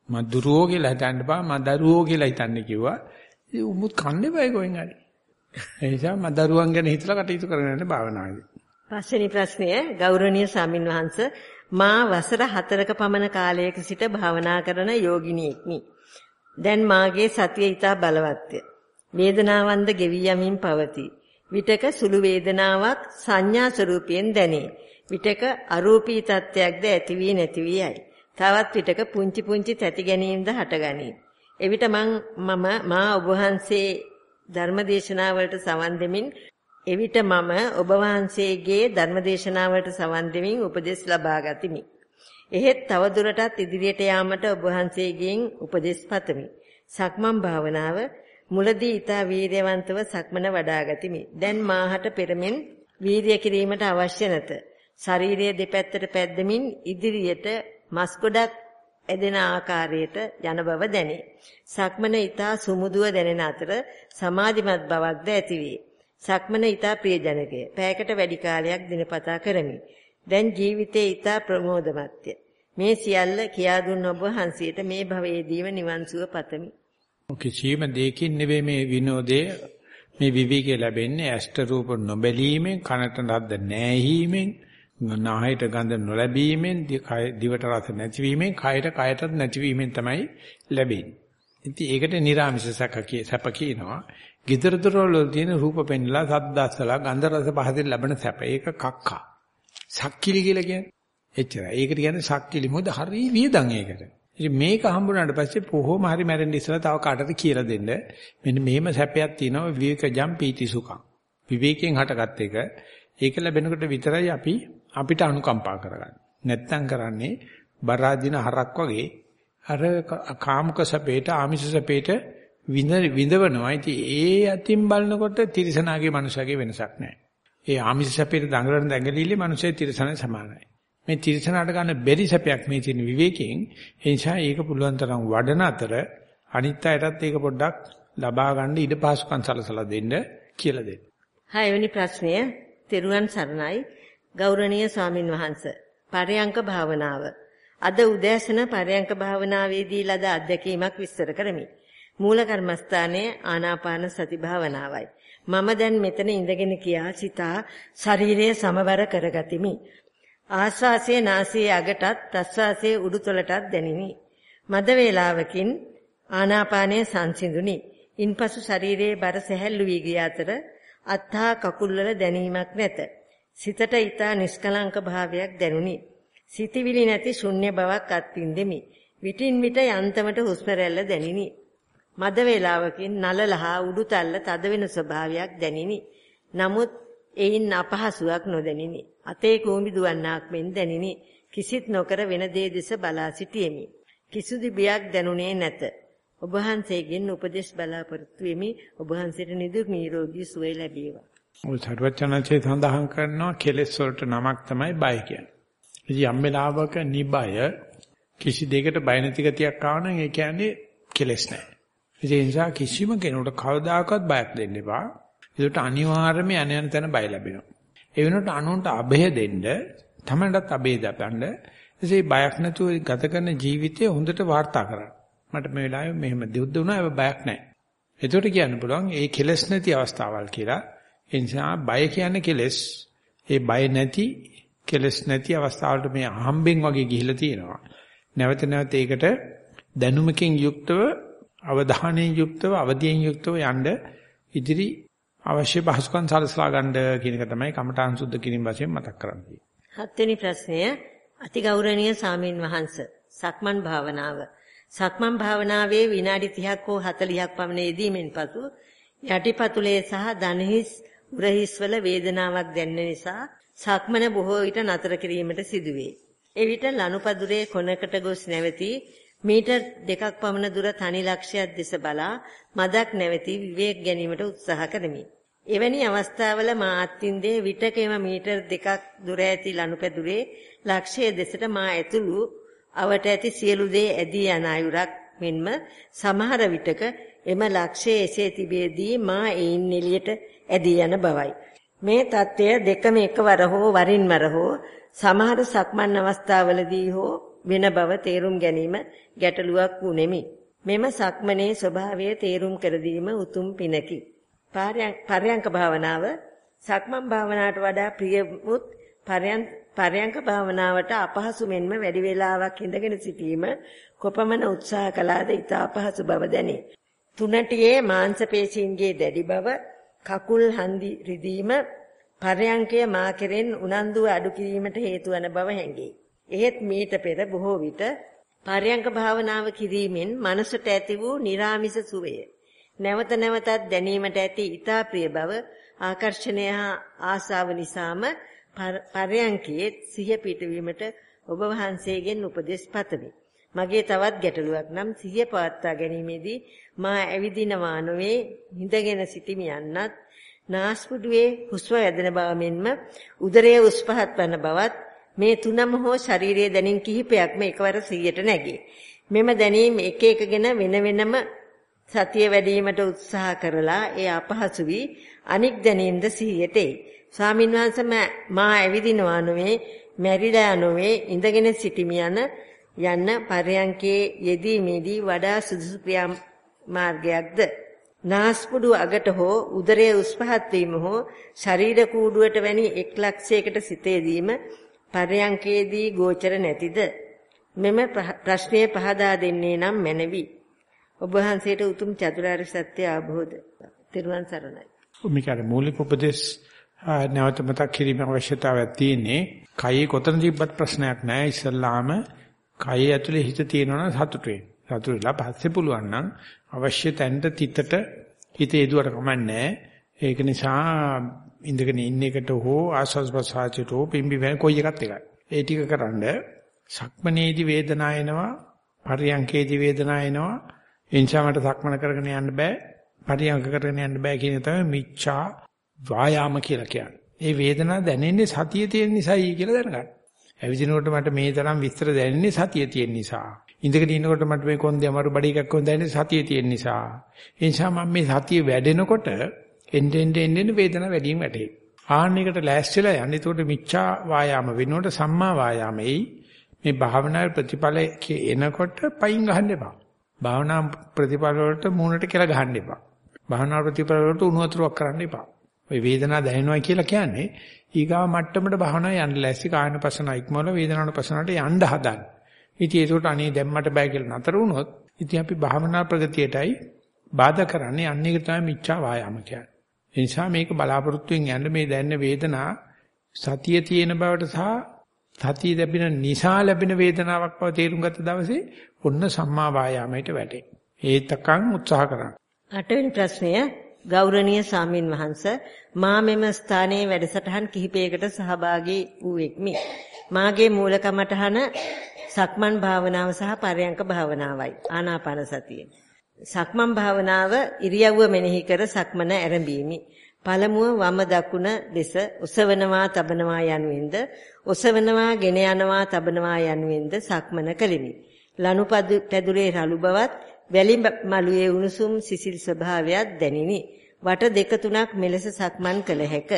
මදුරුවෝ කියලා හිතන්න බා මදරුවෝ කියලා හිතන්නේ කිව්වා. ඉතින් උමුත් කන්නේ බෑ කොහෙන් හරි. ඒ නිසා මදරුවන් ගැන හිතලා කටයුතු කරගෙන යන්න භාවනාවේදී. පස්වෙනි ප්‍රශ්නය ගෞරවනීය ස්වාමින් වහන්සේ මා වසර 4ක පමණ කාලයක සිට භාවනා කරන යෝගිනියෙක්මි. දැන් මාගේ සතිය ඊටා බලවත්ය. වේදනාවන්ද ගෙවි යමින් පවතී. විටක සුළු වේදනාවක් සංඥා ස්වරූපයෙන් දැනේ. විටක අරූපී තත්ත්වයක්ද ඇති වී නැති වී යයි. තවත් විටක පුංචි පුංචි තැති ගැනීමද හටගනී. එවිට මම මා ඔබ වහන්සේ ධර්මදේශනාවලට සවන් දෙමින් එවිට මම ඔබ වහන්සේගේ ධර්මදේශනාවලට සවන් දෙමින් උපදෙස් ලබා ගතිමි. එහෙත් තවදුරටත් ඉදිරියට යාමට ඔබ වහන්සේගෙන් උපදෙස් පතමි. සක්මන් භාවනාව මුලදී ඊතා වීර්යවන්තව සක්මන වඩා ගතිමි. දැන් මාහට පෙරමෙන් වීර්ය කිරීමට අවශ්‍ය නැත. ශරීරයේ දෙපැත්තට පැද්දමින් ඉදිරියට මස් ගොඩක් ඇදෙන ආකාරයට යන බව දැනේ. සක්මන ඊතා සුමුදුව දැනෙන අතර සමාධිමත් බවක්ද ඇතිවේ. සක්මන ඊතා ප්‍රියජනකය. පැයකට වැඩි කාලයක් දිනපතා කරමි. දැන් ජීවිතේ ඊතා ප්‍රමෝදමත්ය. මේ සියල්ල කියා දුන් ඔබ වහන්සේට මේ භවයේදීම නිවන් සුව පතමි. කිසියම් දෙයකින් නෙවෙයි මේ විනෝදේ මේ විවිකේ ලැබෙන්නේ අෂ්ට රූප නොබැලීමෙන් කනට රද්ද නැහිීමෙන් නාහයට ගඳ නොලැබීමෙන් දිවට රස නැතිවීමෙන් කයට කයටත් නැතිවීමෙන් තමයි ලැබෙන්නේ. ඉතින් ඒකට නිර්ාමිෂ සැක කිය සැප කියනවා. Gedara dorවල තියෙන රූප පෙන්නලා සද්දාස්සලා ගන්ධ රස පහදින් ලැබෙන සැප. ඒක කක්කා. සක්කිලි කියලා කියන්නේ. එච්චරයි. ඒකට කියන්නේ සක්කිලි මොකද හරි වියදම් ඒකට. ඉතින් මේක හම්බුනාට පස්සේ කොහොම හරි මැරෙන්න ඉස්සලා තව කාටද කියලා දෙන්න. මෙන්න මෙහෙම සැපයක් තියෙනවා විවේකජම් පීති සුඛං. විවේකයෙන් හටගත් එක. ඒක ලැබෙනකොට විතරයි අපි අපිට අනුකම්පා කරගන්නේ. නැත්තම් කරන්නේ බරාදින හරක් වගේ අර කාමුක සැපේට ආමිෂ සැපේට විඳ විඳවනවා. ඉතින් ඒ අතින් බලනකොට තිරිසනාගේ මනුෂයාගේ වෙනසක් නැහැ. ඒ ආමිෂ සැපේට දඟලන දඟලීලේ මනුෂය තිරිසන සමානයි. මේ තිරිසනාට ගන්න බැරි සැපයක් මේ තියෙන විවේකයෙන් ඒ නිසා ඒක පුළුවන් තරම් වඩන අතර අනිත් අයටත් ඒක පොඩ්ඩක් ලබා ගන්න ඉඩ පහසුකම් සලසලා දෙන්න කියලා දෙන්න. හයවෙනි ප්‍රශ්නය තෙරුවන් සරණයි ගෞරවනීය ස්වාමින් වහන්සේ. පරයන්ක භාවනාව. අද උදෑසන පරයන්ක භාවනාවේදී ලද අත්දැකීමක් විස්තර කරමි. මූල කර්මස්ථානයේ ආනාපාන සති භාවනාවයි. මම දැන් මෙතන ඉඳගෙන කියා සිතා ශරීරය සමබර කරගතිමි. ආශ්වාසයේ නාසයේ අගටත් ප්‍රශ්වාසයේ උඩුතලටත් දැනිනි. මද වේලාවකින් ආනාපානයේ සංසිඳුනි. ඉන්පසු ශරීරයේ බර සැහැල්ලු වී ගිය අතර අත්හා කකුල්වල දැනීමක් නැත. සිතට ඊතා නිෂ්කලංක භාවයක් දැනුනි. සිතවිලි නැති ශුන්‍ය බවක් අත්විඳෙමි. විටින් විට යන්තමට හුස්ම රැල්ල දැනිනි. මද වේලාවකින් නලලහා උඩුතල්ල තද වෙන ස්වභාවයක් දැනිනි. නමුත් එයින් අපහසුයක් නොදැනිනි. අතේ කූඹි දුවන්නාක් මෙන් දැනිනි. කිසිත් නොකර වෙන දේ දෙස බලා සිටියෙමි. කිසිදු බියක් දැනුනේ නැත. ඔබ වහන්සේගෙන් උපදෙස් බලාපොරොත්තු වෙමි. ඔබ වහන්සේට නිදුක් නිරෝගී සුවය ලැබේවා. ඔය සර්වචනචේ සඳහන් කරනවා කෙලෙස් වලට නමක් තමයි බය කියන්නේ. ඉතින් යම් වෙලාවක නිබය කිසි දෙයකට බය නැති ගතියක් ආව නම් ඒ කියන්නේ කෙලෙස් නැහැ. ඒ නිසා කිසිම කෙනෙකුට කවදාකවත් බයක් දෙන්න එපා. ඒකට අනිවාර්යයෙන්ම යන යන තැන බය ලැබෙනවා. ඒ වෙනකොට අනුන්ට අභය දෙන්න තමන්ටත් අභය දපන්න. එසේ බයක් නැතුව ගත කරන ජීවිතය හොඳට වාර්තා කරන්න. මට මේ වෙලාවේ මෙහෙම දෙවුද්ද වුණා ඒක බයක් නැහැ. ඒකට කියන්න පුළුවන් ඒ කෙලෙස් නැති අවස්ථාවල් කියලා. ඒ නිසා බය කියන්නේ කෙලෙස්. ඒ බය නැති කෙලෙස් නැති අවස්ථාවලට මේ අහම්බෙන් වගේ ගිහිලා තියෙනවා. නැවත නැවත ඒකට දැනුමකින් යුක්තව අවධානයෙන් යුක්තව අවදියෙන් යුක්තව යන්න ඉදිරි අවශ්‍ය පහසුකම් සලසලා ගන්න කියන එක තමයි කමඨාන් සුද්ධ කිරීම වශයෙන් මතක් කරන්නේ. හත්වෙනි ප්‍රශ්නය අතිගෞරවනීය සාමින් වහන්ස සක්මන් භාවනාව. සක්මන් භාවනාවේ විනාඩි 30ක් හෝ 40ක් පමණ යෙදීමෙන් පසු යටිපතුලේ සහ දණහිස් උරහිස්වල වේදනාවක් දැනෙන නිසා සක්මන බොහෝ විට නතර කිරීමට සිදුවේ. එවිට ලනුපදුරේ කොනකට ගොස් නැවතී මීටර් දෙකක් පමණ දුර තනි ලක්ෂයක් දෙස බලා මදක් නැවතී විවේක ගැනීමට උත්සාහ කරමි. එවැනි අවස්ථාවල මා අත්ින්දේ විටකෙම මීටර් දෙකක් දුර ඇති ලනුපැදුරේ ලක්ෂයේ දෙසට මා ඇතුළු අවට ඇති සියලු දේ ඇදී යන අයුරක් මෙන්ම සමහර විටක එම ලක්ෂයේ එසේ තිබෙදී මා එයින් එළියට ඇදී යන බවයි. මේ தත්ත්වය දෙකම එකවර හෝ වරින් වර හෝ සමහර සක්මන් අවස්ථාවලදී හෝ වෙන බව තේරුම් ගැනීම ගැටලුවක් වුනේමි. මෙම සක්මනේ ස්වභාවය තේරුම් කර දීම උතුම් පිනකි. පරයන්ක භාවනාව සක්මන් භාවනාවට වඩා ප්‍රියමුත් පරයන්ක භාවනාවට අපහසු මෙන්ම වැඩි වේලාවක් ඉඳගෙන සිටීම කොපමණ උත්සාහ කළාද ඊට අපහසු බව දැනේ. තුනටියේ මාංශ පේශීන්ගේ දැඩි බව කකුල් හන්දි රිදීම පරයන්කය මා කෙරෙන් උනන්දුව අඩු කිරීමට හේතු වන බව හැඟේ. එහෙත් මීට පෙර බොහෝ විට පරයන්ක භාවනාව කිරීමෙන් මනසට ඇති වූ निराமிස සුවය නැවත නැවතත් දැනීමට ඇති ඊතා ප්‍රිය බව ආකර්ෂණය හා ආසාව නිසාම පරයන්කයේ සිහිය පිටවීමට ඔබ වහන්සේගෙන් උපදෙස් පතමි. මගේ තවත් ගැටලුවක් නම් සිහිය පවත්වා ගැනීමේදී මා ඇවිදිනවා නොවේ හිඳගෙන සිටිමි යන්නත් නාස්පුඩුවේ හුස්ම වැදෙන බව මෙන්ම උදරයේ උස් පහත් වන බවත් මේ තුනම හෝ ශරීරයේ දැනීම් කිහිපයක්ම එකවර සිහියට නැගේ. මෙම දැනීම් එක එකගෙන වෙන වෙනම සතිය වැඩිවීමට උත්සාහ කරලා ඒ අපහසු වී අනික් දැනීම්ද සිහියට එයි. ස්වාමින්වහන්සේ මා ඇවිදිනවා නොවේ, මැරිලා නොවේ, ඉඳගෙන සිටිමි යන යන්න පරයන්කේ යෙදීමේදී වඩා සුදුසු ක්‍රියා මාර්ගයක්ද නාස්පුඩු අගට හෝ උදරයේ උස් පහත් වීම හෝ ශරීර කූඩුවට වැනි එක් ලක්ෂයකට සිටේදීම පරයන්කේදී ගෝචර නැතිද මෙම ප්‍රශ්නය පහදා දෙන්නේ නම් මැනවි ඔබ වහන්සේට උතුම් චතුරාර්ය සත්‍ය අවබෝධ. තෙරුවන් සරණයි. මේක අර මූලික උපදේශ නැවත මතක් කිරීම අවශ්‍යතාවයක් තියෙන්නේ. කයේ කොතන තිබ්බත් ප්‍රශ්නයක් නැහැ. ඉස්සල්ලාම කයේ ඇතුලේ හිත තියෙනවා සතුට වෙන්න. සතුට වෙලා පස්සේ පුළුවන් නම් අවශ්‍ය තැනට තිතට හිත යදුවට කමන්නේ ඒක නිසා ඉඳගෙන ඉන්න එකට හෝ ආස්වාස් ප්‍රසආචයට හෝ පිම්බි වෙන කොයි එකත් එකයි. ඒ ටික කරන්ඩ සක්මනේදී වේදනාව එනවා, පරියංකේදී වේදනාව එනවා. ඒ නිසා මට සක්මන කරගෙන යන්න බෑ. පරියංක කරගෙන යන්න බෑ කියන තමයි මිච්ඡා වායාම කියලා කියන්නේ. ඒ වේදනාව දැනෙන්නේ සතිය තියෙන නිසායි කියලා දැනගන්න. ඇවිදිනකොට මට මේ තරම් විස්තර දැනෙන්නේ සතිය තියෙන නිසා. ඉඳගෙන ඉන්නකොට මට මේ කොන්දේ අමාරු බඩ එකක් කොන් දැනෙන්නේ සතිය තියෙන නිසා. ඒ නිසා මම මේ සතිය වැඩෙනකොට එන්න එන්න එන්න වේදනාව වැඩියෙන් වැටේ. ආන්න එකට ලෑස්තිලා යන්න. ඒකට මිච්ඡා වායාම වෙනකොට සම්මා වායාමෙයි මේ භාවනාවේ ප්‍රතිඵල එනකොට පයින් ගහන්න එපා. භාවනා ප්‍රතිඵල වලට මූණට කියලා ගහන්න එපා. භාවනා ප්‍රතිඵල වලට උණු වතුරක් කරන්න එපා. ওই වේදනාව දැනෙනවා කියලා කියන්නේ ඊගාව මට්ටමට භාවනාව යන්න ලෑස්ති කායන පසන ඉක්මවල වේදනාවට පසනට යන්න හදන. ඉතින් ඒකට අනේ දැම්මට බෑ කියලා නතර වුණොත් ඉතින් අපි භාවනා ප්‍රගතියටයි බාධා කරන්නේ අන්න ඒක තමයි මිච්ඡා වායාම කියන්නේ. ඒ නිසා මේක බලාපොරොත්තුෙන් යන්න මේ දැනෙන වේදනා සතිය තියෙන බවට සහ සතිය ලැබෙන නිසා ලැබෙන වේදනාවක් බව තේරුම් ගත්ත දවසේ ඔන්න සම්මා වායාමයට වැටේ. ඒතකන් උත්සාහ කරන්න. අටවෙනි ප්‍රශ්නය ගෞරවනීය සාමින් වහන්ස මා මෙම ස්ථානයේ වැඩසටහන් කිහිපයකට සහභාගී වූෙක්මි. මාගේ මූල කමඨහන සක්මන් භාවනාව සහ පරයන්ක භාවනාවයි. ආනාපාන සතිය. සක්මන් භාවනාව ඉරියව්ව මෙනෙහි කර සක්මන ආරම්භීමි. පළමුව වම දකුණ ලෙස ඔසවනවා තබනවා යනුවෙන්ද ඔසවනවා ගෙන යනවා තබනවා යනුවෙන්ද සක්මන කළෙමි. ලනුපදු පැදුරේ රළු බවත් වැලි මළුවේ උණුසුම් සිසිල් ස්වභාවයක් දැනිනි. වට දෙක තුනක් මෙලෙස සක්මන් කළ හැක.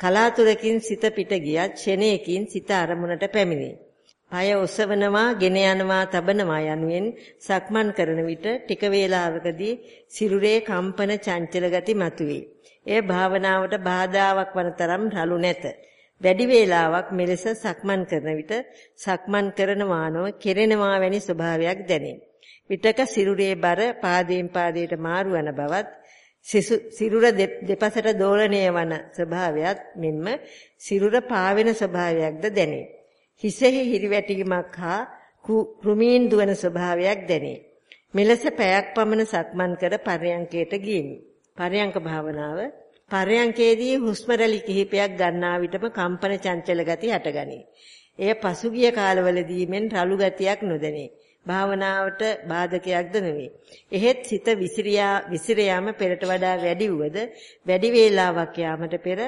කලාතුරකින් සිත පිට ගියත් ෂණයකින් සිත අරමුණට පැමිණේ. পায় ඔසවනවා, ගෙන යනවා, තබනවා යනුවෙන් සක්මන් කරන විට ටික වේලාවකදී සිරුරේ කම්පන චංචල ගති මතුවේ. එය භාවනාවට බාධාවක් වන තරම් රළු නැත. වැඩි වේලාවක් මෙලෙස සක්මන් කරන විට සක්මන් කරනවා නොව කෙරෙනවා වැනි ස්වභාවයක් දැනේ. විතක සිරුරේ බර පාදයෙන් පාදයට මාරු වන බවත් සිරුර දෙපසට දෝලණය වන ස්වභාවයත් මෙන්ම සිරුර පාවෙන ස්වභාවයක්ද දැනේ. හිසෙහි හිරිවැටීමක් හා කෘමීන් දුවන ස්වභාවයක් දැනේ. මෙලෙස පැයක් පමණ සක්මන් කර පරයන්කයට ගියෙමි. පරයන්ක භාවනාව පරයන්කේදී හුස්ම රැලි කිහිපයක් ගන්නා විටම කම්පන චංචල ගති හටගනී. එය පසුගිය කාලවලදී මෙන් රළු ගතියක් නොදැනේ. භාවනාවට බාධකයක්ද නෙවේ. එහෙත් සිත විසිරියා විසිර යාම පෙරට වඩා වැඩි වුවද වැඩි වේලාවක් යාමට පෙර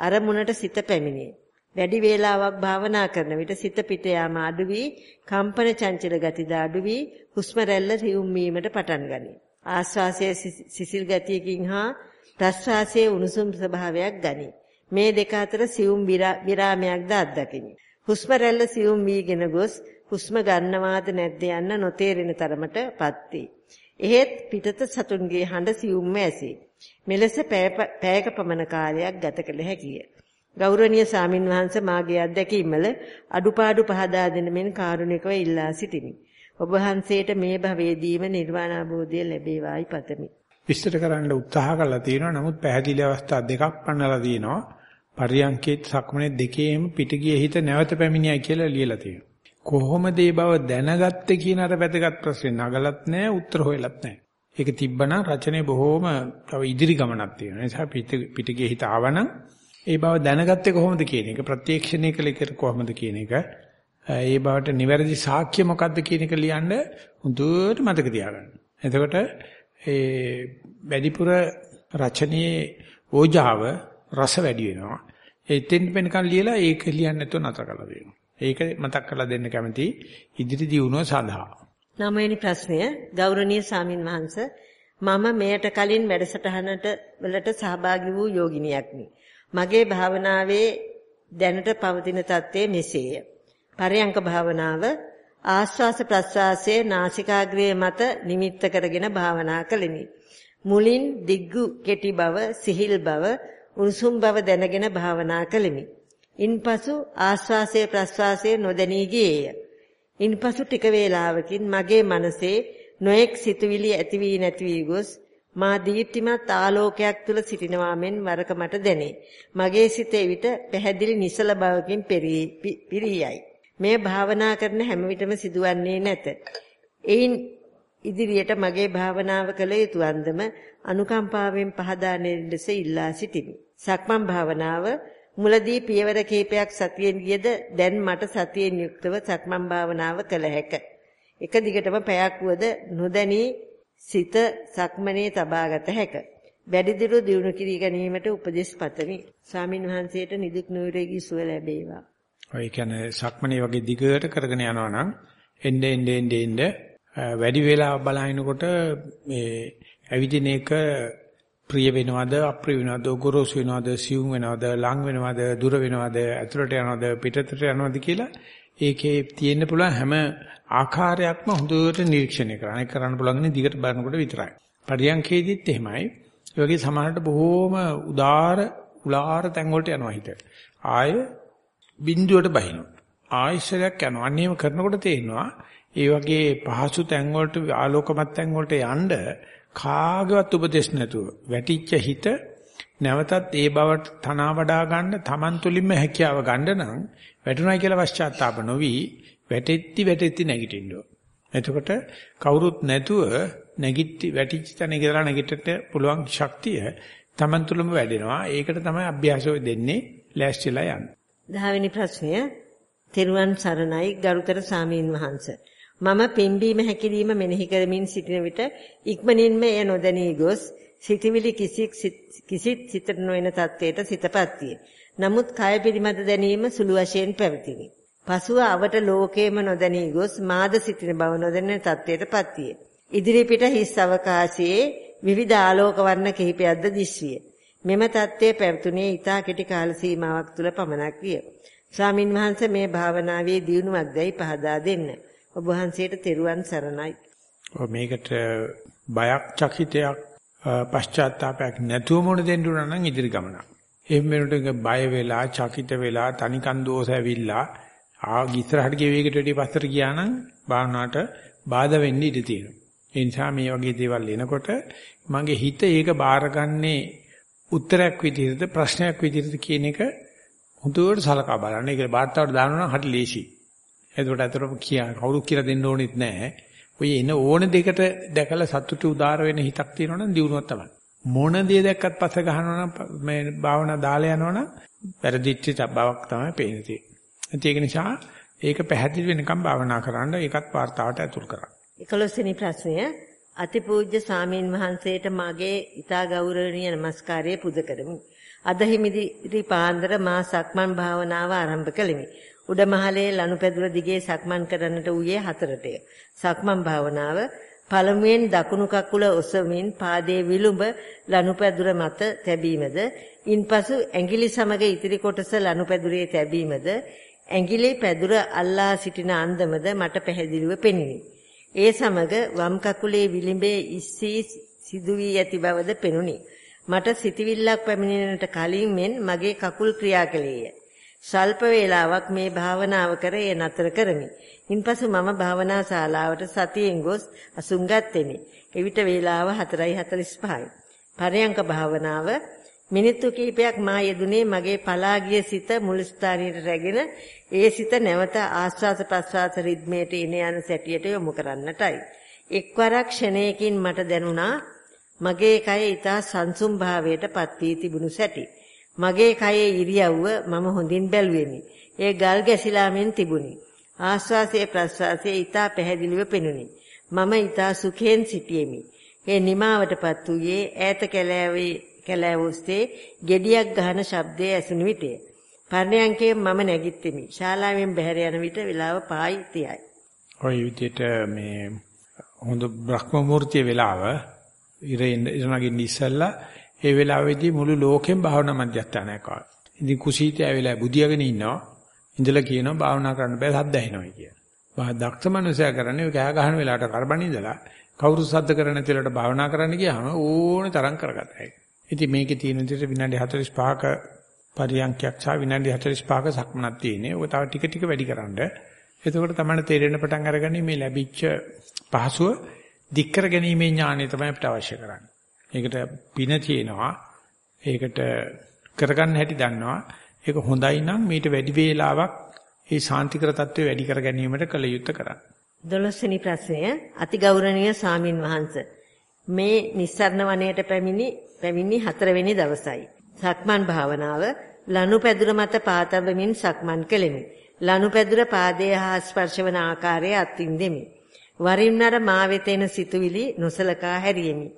අරමුණට සිත පැමිණේ. වැඩි වේලාවක් භාවනා කරන විට සිත පිට යාම අඩු වී කම්පන චංචල ගතිද අඩු වී හුස්ම රැල්ල සියුම් වීමට පටන් ගනී. ආශ්වාසයේ සිසිල් ගතියකින් හා ප්‍රශ්වාසයේ උණුසුම් ස්වභාවයක් ගනී. මේ දෙක අතර සියුම් විරාමයක්ද අත්දකිමි. හුස්ම රැල්ල සියුම් වීගෙන ගොස් හුස්ම ගන්නවාද නැද්ද යන්න නොතේරෙන තරමටපත් වේ. එහෙත් පිටත සතුන්ගේ හඬ සියුම්ම ඇසේ. මෙලෙස පැයක පමණ කාලයක් ගත කළ හැකිය. ගෞරවනීය සාමින් වහන්සේ මාගේ අත්දැකීම්වල අඩුපාඩු පහදා දෙන මෙන් කාරුණිකව ඉල්ලා සිටිමි. ඔබ වහන්සේට මේ භවයේදීම නිර්වාණ අවබෝධය ලැබේවායි පතමි. විස්තර කරන්න උත්සාහ කළා තියෙනවා. නමුත් පැහැදිලි අවස්ථා දෙකක් පන්නලා තියෙනවා. පරියන්කේ සක්මනේ දෙකේම පිටගිය හිත නැවත පැමිණියයි කියලා ලියලා තියෙනවා. කොහොමද මේ බව දැනගත්තේ කියන අර වැදගත් ප්‍රශ්නේ නගලත් නැහැ උත්තර හොයලත් නැහැ. ඒක තිබ්බනම් රචනයේ බොහොම තව ඉදිරි ගමනක් තියෙනවා. ඒ නිසා පිටගිය හිත ආවනම් ඒ බව දැනගත්තේ කොහොමද කියන එක ප්‍රත්‍යක්ෂණය කළ එක කොහොමද කියන එක ඒ බවට නිවැරදි සාක්ෂ්‍ය මොකක්ද කියන එක ලියන්න හොඳට මතක තියාගන්න. එතකොට ඒ වැඩිපුර රචනයේ ඕජාව රස වැඩි වෙනවා. එතෙන් වෙනකන් ලියලා ඒක ලියන්න නැතුව නතර කරලා දෙනවා. ඒක මතක් කරලා දෙන්න කැමති ඉදිරි දියුණුව සඳහා. නවවෙනි ප්‍රශ්නය ගෞරවනීය සාමින් වහන්සේ මම මෙයට කලින් වැඩසටහනට වලට සහභාගී වූ යෝගිනියක්නි. මගේ භාවනාවේ දැනට පවතින தත්ත්වය මෙසේය. පරයන්ක භාවනාව ආශ්වාස ප්‍රශ්වාසයේ නාසිකාග්‍රයේ මත නිමිත්ත කරගෙන භාවනා කළෙමි. මුලින් දිග්ගු කෙටි බව, සිහිල් බව, උණුසුම් බව දැනගෙන භාවනා කළෙමි. ඉන්පසු ආශ්වාසයේ ප්‍රශ්වාසයේ නොදැනී ගියේය. ඉන්පසු ටික වේලාවකින් මගේ මනසේ නොඑක් සිතුවිලි ඇති වී නැති වී ගොස් මා දීප්තිමත් ආලෝකයක් තුල සිටිනවා මෙන් වරක මට දැනේ. මගේ සිතේ විට පැහැදිලි නිසල බවකින් පිරියයි. මේ භාවනා කරන හැම විටම සිදුවන්නේ නැත. එයින් ඉදිරියට මගේ භාවනාව කළ යුතු අන්දම අනුකම්පාවෙන් පහදා ලෙස ඉල්ලා සිටිමි. සක්මන් භාවනාව මුලදී පියවර කිහිපයක් සතියෙන් ගියද දැන් මට සතියෙන් යුක්තව සක්මන් භාවනාව කළ හැක. එක දිගටම පැයක් වුවද නොදැනී සිත සක්මනේ තබාගත හැක. වැඩිදිරු දියුණු කිරී ගැනීමට උපදෙස් පතමි. ස්වාමින් වහන්සේට නිදුක් නිරෝගී සුව ලැබේවා. ඔය කියන්නේ සක්මනේ වගේ දිගට කරගෙන යනවා නම් එnde ende ende ende වැඩි වෙලා බලහිනකොට මේ ඇවිදින එක ප්‍රිය වෙනවද අප්‍රිය වෙනවද ගොරෝසු වෙනවද සියුම් වෙනවද ලං වෙනවද දුර වෙනවද ඇතුළට යනවද පිටතට යනවද කියලා ඒකේ තියෙන්න පුළුවන් හැම ආකාරයක්ම හොඳට නිරීක්ෂණය කරන්න. ඒක කරන්න පුළුවන් දිගට බලනකොට විතරයි. පරියන්කේදීත් එහෙමයි. ඒ වගේ සමහරට බොහෝම උදාර උලාර තැන් වලට යනවා හිත. ආය බිඳුවට බහිනවා. ආයශරයක් යනවා. අන්නේම කරනකොට තේරෙනවා ඒ වගේ පහසු තැන් වලට ආලෝකමත් තැන් වලට යන්න කාගවත් උපදෙස් නැතුව වැටිච්ච හිත නැවතත් ඒ බවට තනවා වඩා ගන්න Taman තුලින්ම හැකියාව ගන්න නම් වැටුණා කියලා පශ්චාත්තාප නොවි වැටෙtti වැටෙtti නැගිටින්න ඕන. එතකොට කවුරුත් නැතුව නැගිටි වැටිච්ච තැන ඉඳලා නැගිටට පුළුවන් ශක්තිය Taman තුලම වැඩෙනවා. ඒකට තමයි අභ්‍යාසය දෙන්නේ ලෑස්තිලා යන්න. දහවෙනි ප්‍රශ්නය තෙරුවන් සරණයි ගරුතර සාමීන් වහන්සේ මම පිම්බීම හැකිලිම මෙනෙහි කරමින් සිටින විට ඉක්මනින්ම එය නොදැනී ගොස් සිතවිලි කිසික් කිසිත් සිතට නොවන තත්ත්වයට සිතපත් විය. නමුත් කය පිළිමත දැනීම සුළු වශයෙන් පැවතිනි. පසුව අවට ලෝකේම නොදැනී ගොස් මාද සිටින බව නොදැනෙන තත්ත්වයටපත් විය. ඉදිරි පිට හිස් අවකාශයේ විවිධ ආලෝක වර්ණ කිහිපයක්ද දිස්විය. මෙම தත්ත්වය පැවතුනේ ඊතා කෙටි කාල සීමාවක් තුළ පමණක් විය. ස්වාමින් වහන්සේ මේ භාවනාවේ දියුණුවක් දැයි පහදා දෙන්න. ඔබ වහන්සේට තෙරුවන් සරණයි. ඔව් මේකට බයක් චකිතයක් පශ්චාත්තාවයක් නැතුව මොන දෙන්න උනා නම් ඉදිරි ගමන. එහෙම වෙනකොට බය වෙලා චකිත වෙලා තනිකන් දෝෂ ඇවිල්ලා ආ ඉස්සරහට ගිය වේගයට වැඩි පස්සට ගියා නම් භාවනාවට බාධා වෙන්න ඉඩ තියෙනවා. ඒ නිසා මේ වගේ දේවල් එනකොට මගේ හිත ඒක බාරගන්නේ උත්තරයක් විදිහට ප්‍රශ්නයක් විදිහට කියන එක හොඳට සලකා බලන්න. ඒක වාර්තාවට දානවා නම් හරි ලේසියි. එතකොට අතරම කියා කවුරුත් කියලා දෙන්න ඕනෙත් නැහැ. ඔය එන ඕන දෙකට දැකලා සතුටු උදාර වෙන හිතක් තියෙනවනම් දිනුවක් තමයි. මොන දේ දැක්කත් පස්ස ගහනවනම් මේ භාවනා දාලා යනවනම් වැරදිච්ච බවක් තමයි පේන්නේ. ඒක නිසා ඒක පැහැදිලි වෙනකම් භාවනා කරන්න ඒකත් වார்த்தාවට ඇතුල් කරන්න. 11 වෙනි ප්‍රශ්නය අතිපූජ්‍ය සාමීන් වහන්සේට මගේ ඊතා ගෞරවනීය নমස්කාරය පුද කරමි. අද හිමිදි පාන්දර මා සක්මන් භාවනාව ආරම්භ කළෙමි. උඩමහලේ ලනුපැදුර දිගේ සක්මන් කරන්නට ඌයේ හතරටය. සක්මන් භාවනාව පළමුවෙන් දකුණු කකුල ඔසවමින් පාදයේ විලුඹ ලනුපැදුර මත තැබීමද, ඉන්පසු ඇඟිලි සමග ඉතිරි කොටස ලනුපැදුරේ තැබීමද, ඇඟිලි පැදුර අල්ලා සිටින අන්දමද මට පැහැදිලිව පෙනිනි. ඒ සමග වම් කකුලේ විලිඹේ ඉස්සී සිදු වී ඇති බවද පෙනුනි. මට සිතවිල්ලක් පැමිණෙනට කලින් මෙන් මගේ කකුල් ක්‍රියා කළේය. සල්ප වේලාවක් මේ භාවනාව කර එය නතර කරමි. ඉන්පසු මම භාවනා ශාලාවට සතියෙන් ගොස් අසුන්ගත් වෙමි. එවිට වේලාව 4:45යි. පරයන්ක භාවනාව මිනිත්තු කිහිපයක් මා යෙදුනේ මගේ පලා ගිය සිත මුල් ස්ථානයට රැගෙන ඒ සිත නැවත ආස්වාස ප්‍රස්වාස රිද්මේට එන යන සැටියට යොමු කරන්නටයි. එක්වරක් ක්ෂණයකින් මට දැනුණා මගේ කය ඊතා සංසුම් භාවයට පත් වී තිබුණු සැටි. මගේ කයේ ඉරියව්ව මම හොඳින් බැලුවෙමි. ඒ ගල් ගැසිලා මෙන් තිබුණි. ආශ්වාසයේ ප්‍රශ්වාසයේ ඊතා පැහැදිලිව පෙනුනි. මම ඊතා සුඛයෙන් සිටියෙමි. ඒ නිමාවටපත් වූයේ ඈත කැලෑවේ කැලෑව ඔස්සේ gediyak ගහන ශබ්දය ඇසුණු විටය. පර්ණයන්කේ මම නැගිට්ටෙමි. ශාලාවෙන් බැහැර යන විට වෙලාව 5:30යි. ඔය විදිහට මේ හොඳ බ්‍රහ්ම මූර්තිය වෙලාව ඉරෙන් ඉරණගින් ඉස්සල්ලා ඒ වෙලාවේදී මුළු ලෝකෙම භාවනා මධ්‍යස්ථානයක් ආවා. ඉතින් කුසීතය වෙලාව බුදියාගෙන ඉන්නවා. ඉඳලා කියනවා භාවනා කරන්න බෑ සද්ද ඇහෙනවා කියලා. බා දක්ෂ මනුස්සයා කරන්නේ ඔය කෑ ගහන වෙලාවට කරබන් ඉඳලා කවුරු සද්ද කරන්නේ නැති වෙලාවට භාවනා කරන්න ගියාම ඕනේ තරම් කරගතයි. ඉතින් මේකේ තියෙන විදිහට විනාඩි 45ක පරියන්කයක් සහ විනාඩි 45ක සක්මනක් තියෙන්නේ. ඔය තව ටික ටික වැඩි කරන්න. එතකොට තමයි තේරෙන්න පටන් අරගන්නේ මේ ලැබිච්ච පහසුව දික් කර ගැනීමේ ඥානය තමයි අපිට අවශ්‍ය කරන්නේ. ඒකට පින තියෙනවා. ඒකට කරගන්න හැටි දන්නවා. ඒක හොඳයි නම් මීට වැඩි වේලාවක් ඒ සාන්තිකර தત્ත්වය වැඩි කර ගැනීමට කල යුත්තේ කරන්න. 12 වෙනි ප්‍රශ්නය අතිගෞරවනීය සාමින් වහන්සේ මේ නිස්සරණ වනයේට පැමිණි පැමිණි හතරවෙනි දවසයි. සක්මන් භාවනාව ලනුපැදුර මත පාතබමින් සක්මන් කෙලෙමි. ලනුපැදුර පාදයේ හා ස්පර්ශ වන ආකාරය අත්විඳෙමි. වරින් වර මා වෙත එන සිතුවිලි නොසලකා හැරියෙමි.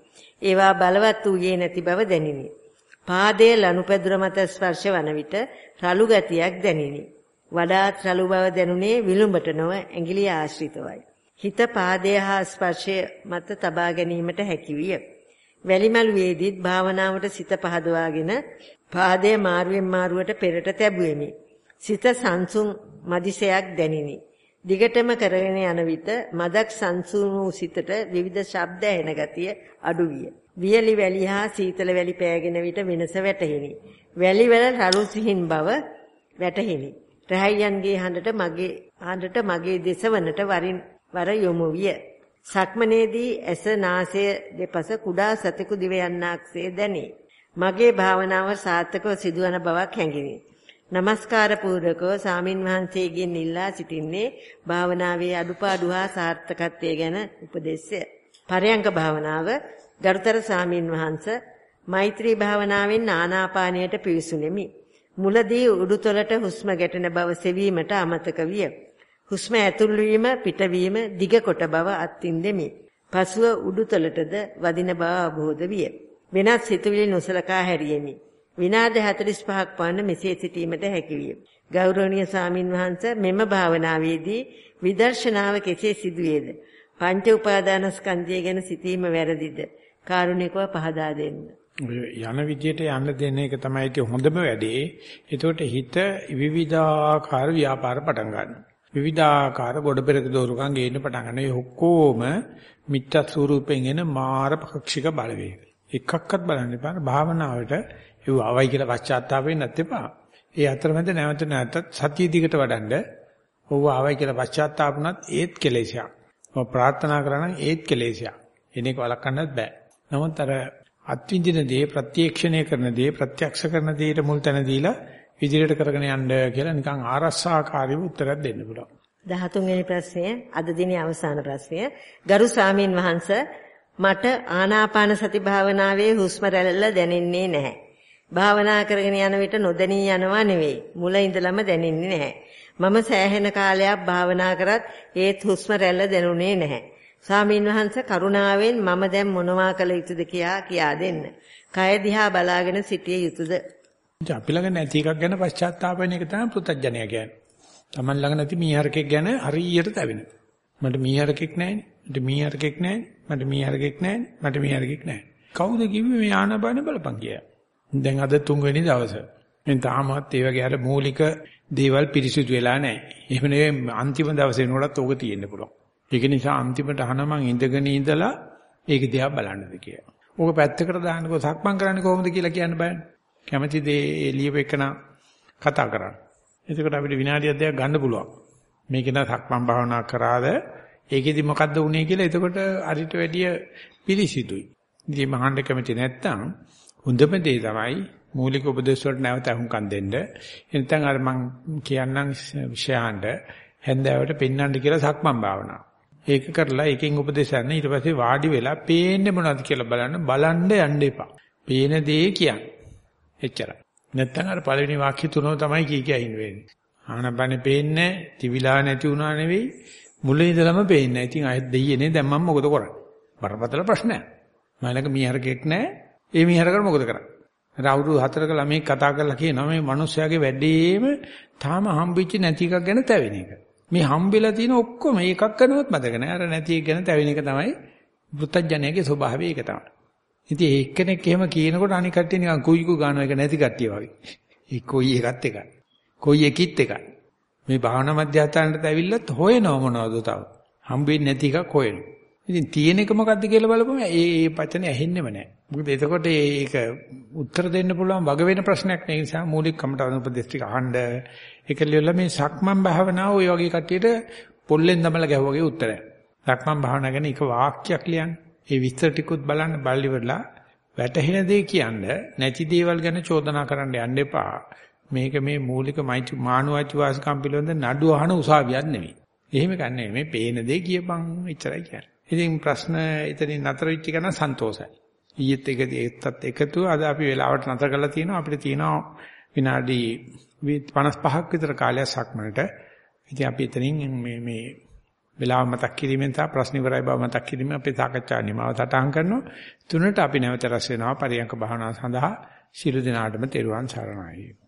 ඒවා බලවත් වූයේ නැති බව දැනිනි. පාදයේ ලනුපැදුර මත ස්පර්ශ වන විට රළු ගතියක් දැනිනි. වඩාත් රළු බව දැනුනේ විලුඹට නොව ඇඟිලි ආශ්‍රිතවයි. හිත පාදයේ හා ස්පර්ශය මත තබා ගැනීමට හැකියිය. වැලිමලුවේදීත් භාවනාවට සිත පහදවාගෙන පාදයේ මාරුවෙන් මාරුවට පෙරට තැබුවෙමි. සිත සංසුන් මදිසයක් දැනිනි. දිගටම කරගෙන යන විට මදක් සංසුන් වූ සිතට විවිධ ශබ්ද ඇහෙන ගතිය අඩු විය. වියලි වැලි හා සීතල වැලි පෑගෙන විට වෙනස වැටහිනි. වැලි වල රළු සිහින් බව වැටහිනි. රහයන්ගේ හඬට මගේ හඬට මගේ දෙසවනට වරින් වර යොමු විය. සක්මනේදී ඇස නාසය දෙපස කුඩා සතෙකු දිව යන්නාක්සේ දැනේ. මගේ භාවනාව සාර්ථකව සිදුවන බවක් හැඟිනි. নমස්කාර පූර්වකව සාමින් වහන්සේගෙන් ඉල්ලා සිටින්නේ භාවනාවේ අඩුපාඩු හා සාර්ථකත්වය ගැන උපදෙස්ය. පරයන්ක භාවනාව ගරුතර සාමින් වහන්ස මෛත්‍රී භාවනාවෙන් ආනාපානයට පිවිසුනෙමි. මුලදී උඩුතලට හුස්ම ගැටෙන බව සෙවීමට අමතක විය. හුස්ම ඇතුල් වීම පිටවීම දිග කොට බව අත්විඳෙමි. පසුව උඩුතලටද වදින බව අවබෝධ විය. වෙනත් සිතුවිලි නොසලකා හැරියෙමි. විනාඩි 45ක් පමණ මෙසේ සිටීමට හැකි විය. ගෞරවනීය සාමින් වහන්සේ මෙම භාවනාවේදී විදර්ශනාව කෙසේ සිදුවේද? පංච උපාදානස්කන්ධය ගැන සිතීම වැරදිද? කාරුණිකව පහදා දෙන්න. යන විදියට යන්න දෙන එක තමයි tie හොඳම වැඩේ. ඒකට හිත විවිධාකාර ව්‍යාපාර පටන් ගන්නවා. විවිධාකාර ගොඩ පෙරක දෝරුකම් ගේන්න පටන් ගන්නවා. ඒ ඔක්කොම මිත්‍යා ස්වරූපයෙන් එන මාර පක්ෂික බලවේග. එකක්වත් බලන්න එපා. භාවනාවට ඒව අවයි කියලා පශ්චාත්තාප වෙන්නත් එපා. ඒ අතරමැද නැවත නැවතත් සතිය දිගට වඩන්න. ඕව අවයි කියලා පශ්චාත්තාප වුණත් ඒත් කෙලෙසයක්. ඔය ප්‍රාර්ථනා කරා නම් ඒත් කෙලෙසයක්. එනක වළක්වන්නත් බෑ. නමුත් අර අත්විඳින දේ ප්‍රත්‍යක්ෂණය කරන දේ ප්‍රත්‍යක්ෂ කරන දේට මුල් තැන දීලා ඉදිරියට කරගෙන යන්න කියලා නිකන් ආරස්සාකාරීව උත්තරයක් දෙන්න පුළුවන්. 13 වෙනි ප්‍රශ්නය අද දිනේ අවසාන ප්‍රශ්නය. ගරු සාමීන් වහන්ස මට ආනාපාන සති භාවනාවේ හුස්ම රැල්ල දැනෙන්නේ නැහැ. භාවනා කරගෙන යන විට නොදැනී යනවා නෙවෙයි. මුල ඉඳලම දැනෙන්නේ නැහැ. මම සෑහෙන කාලයක් භාවනා කරත් ඒත් හුස්ම රැල්ල දැනුනේ නැහැ. ස්වාමීන් වහන්සේ කරුණාවෙන් මම දැන් මොනවා කළ යුතුද කියා කියා දෙන්න. කය දිහා බලාගෙන සිටිය යුතුද? අපි ළඟ නැති එකක් ගැන පශ්චාත්තාප වෙන එක තමයි පෘතජ්ජනය කියන්නේ. Taman ළඟ නැති මීහරකෙක් ගැන හරියට තැවෙන. මට මීහරකෙක් නැහැනේ. මට මීහරකෙක් නැහැනේ. මට මීහරකෙක් නැහැනේ. මට මීහරකෙක් නැහැ. කවුද කිව්වේ මේ ආනපාන බලපන් කියලා? දැන් අද තුන්වෙනි දවසේ. මම තාමත් ඒ වගේ අර මූලික දේවල් පිරිසිදු වෙලා නැහැ. එහෙම නෙවෙයි අන්තිම දවසේ වෙනකොටත් ඕක තියෙන්න පුළුවන්. ඒක නිසා අන්තිමට අහන මං ඉඳගෙන ඉඳලා ඒක දිහා බලන්නද කියලා. ඕක පැත්තකට දාන්නකෝ සක්මන් කරන්නේ කොහොමද කියලා කියන්න බෑනේ. කැමැති දේ ලියවෙකන කතා කරන්න. එතකොට අපිට විනාඩියක් දෙකක් ගන්න පුළුවන්. මේක නා සක්මන් භාවනා කරාද ඒකෙදි මොකද්ද වුනේ කියලා එතකොට අරිට වැඩිය පිළිසිතුයි. ඉතින් මහන්න කැමති නැත්තම් හොඳම දේ තමයි මූලික උපදේශ වලට නැවත අහුම්කම් දෙන්න. එනතන් අර මං කියන්නම් විෂයහන්ට හැන්දෑවට පෙන්වන්න කියලා සක්මන් භාවනාව. ඒක කරලා එකෙන් උපදේශ ගන්න ඊට පස්සේ වාඩි වෙලා පේන්නේ මොනවද කියලා බලන්න බලන්න යන්න එපා. පේන දේ කියන්නේ. එච්චරයි. නැත්තම් අර පළවෙනි වාක්‍ය තුනම තමයි කී කිය ඉන්න වෙන්නේ. ආනපනේ පේන්නේ තිවිලා නැති වුණා නෙවෙයි මුලින් ඉඳලම පේන්නේ. ඉතින් ආයෙත් දෙයියනේ දැන් මම මොකද කරන්නේ? බරපතල ප්‍රශ්නයක්. මලක මීහරකෙක් නැහැ. ඒ මීහරකට මොකද කරන්නේ? අවුරුදු 4ක ළමයි කතා කරලා කියනවා මේ මිනිස්යාගේ වැඩේම තාම හම්බෙච්ච නැති එකක් ගැන තැවෙන එක. මේ හම්බෙලා තියෙන ඔක්කොම එකක් කරනවත් මතක නැහැ. අර නැති එක ගැන තැවෙන එක තමයි වෘත්තජනයාගේ ස්වභාවය ඒක තමයි. ඉතින් එක්කෙනෙක් එහෙම කියනකොට අනික කට්ටිය නිකන් කුයිකු ගන්නවා එක නැති කට්ටිය වගේ. ඒ කොයි එකත් එකයි. කොයි එකකිත් එකයි. මේ භාවනා මධ්‍යස්ථානට ඇවිල්ලත් හොයනව මොනවද තව. හම්බෙන්නේ නැති එකක් හොයනවා. ඉතින් තියෙන එක මොකද්ද කියලා බලපුවම ඒ ඒ වචනේ ඇහෙන්නෙම නැහැ. මොකද එතකොට ඒක උත්තර දෙන්න පුළුවන් වග වෙන ප්‍රශ්නයක් නේ. ඒ නිසා මූලික කමට උපදේශ ටික අහන්න. ඒක ලියලා මේ සක්මන් භාවනාව ඔය වගේ කට්ටියට පොල්ලෙන් දමලා ගැහුවාගේ උත්තරය. සක්මන් භාවනා ගැන එක වාක්‍යයක් ලියන්න. ඒ විස්තර ටිකුත් බලන්න බලලිවලා වැටහෙන දේ කියන්න නැති දේවල් ගැන චෝදනා කරන්න යන්න එපා. මේක මේ මූලික මානවයිති වාසිකම් පිළිබඳ නඩු අහන උසාවියක් නෙවෙයි. එහෙම ගන්නෑ මේ පේන දේ කියපන් එච්චරයි කියන්නේ. ඉතින් ප්‍රශ්න එතනින් නතර වෙච්ච එක නම් සන්තෝසයි. ඊයේත් එක ඒත්තත් එකතු අද අපි වෙලාවට නතර කරලා තියෙනවා අපිට තියෙනවා විනාඩි 55ක් විතර කාලයක් සක්මනට. ඉතින් අපි එතනින් මේ මේ වෙලාව මතක් කිරීමෙන් තා ප්‍රශ්න ඉවරයි බව මතක් කිරීමෙන් අපේ සාකච්ඡා නිමාව සටහන් කරනවා. තුනට අපි නැවත රැස් වෙනවා පරියන්ක භාවනාව සඳහා. ශිරු දිනාටම තෙරුවන් සරණයි.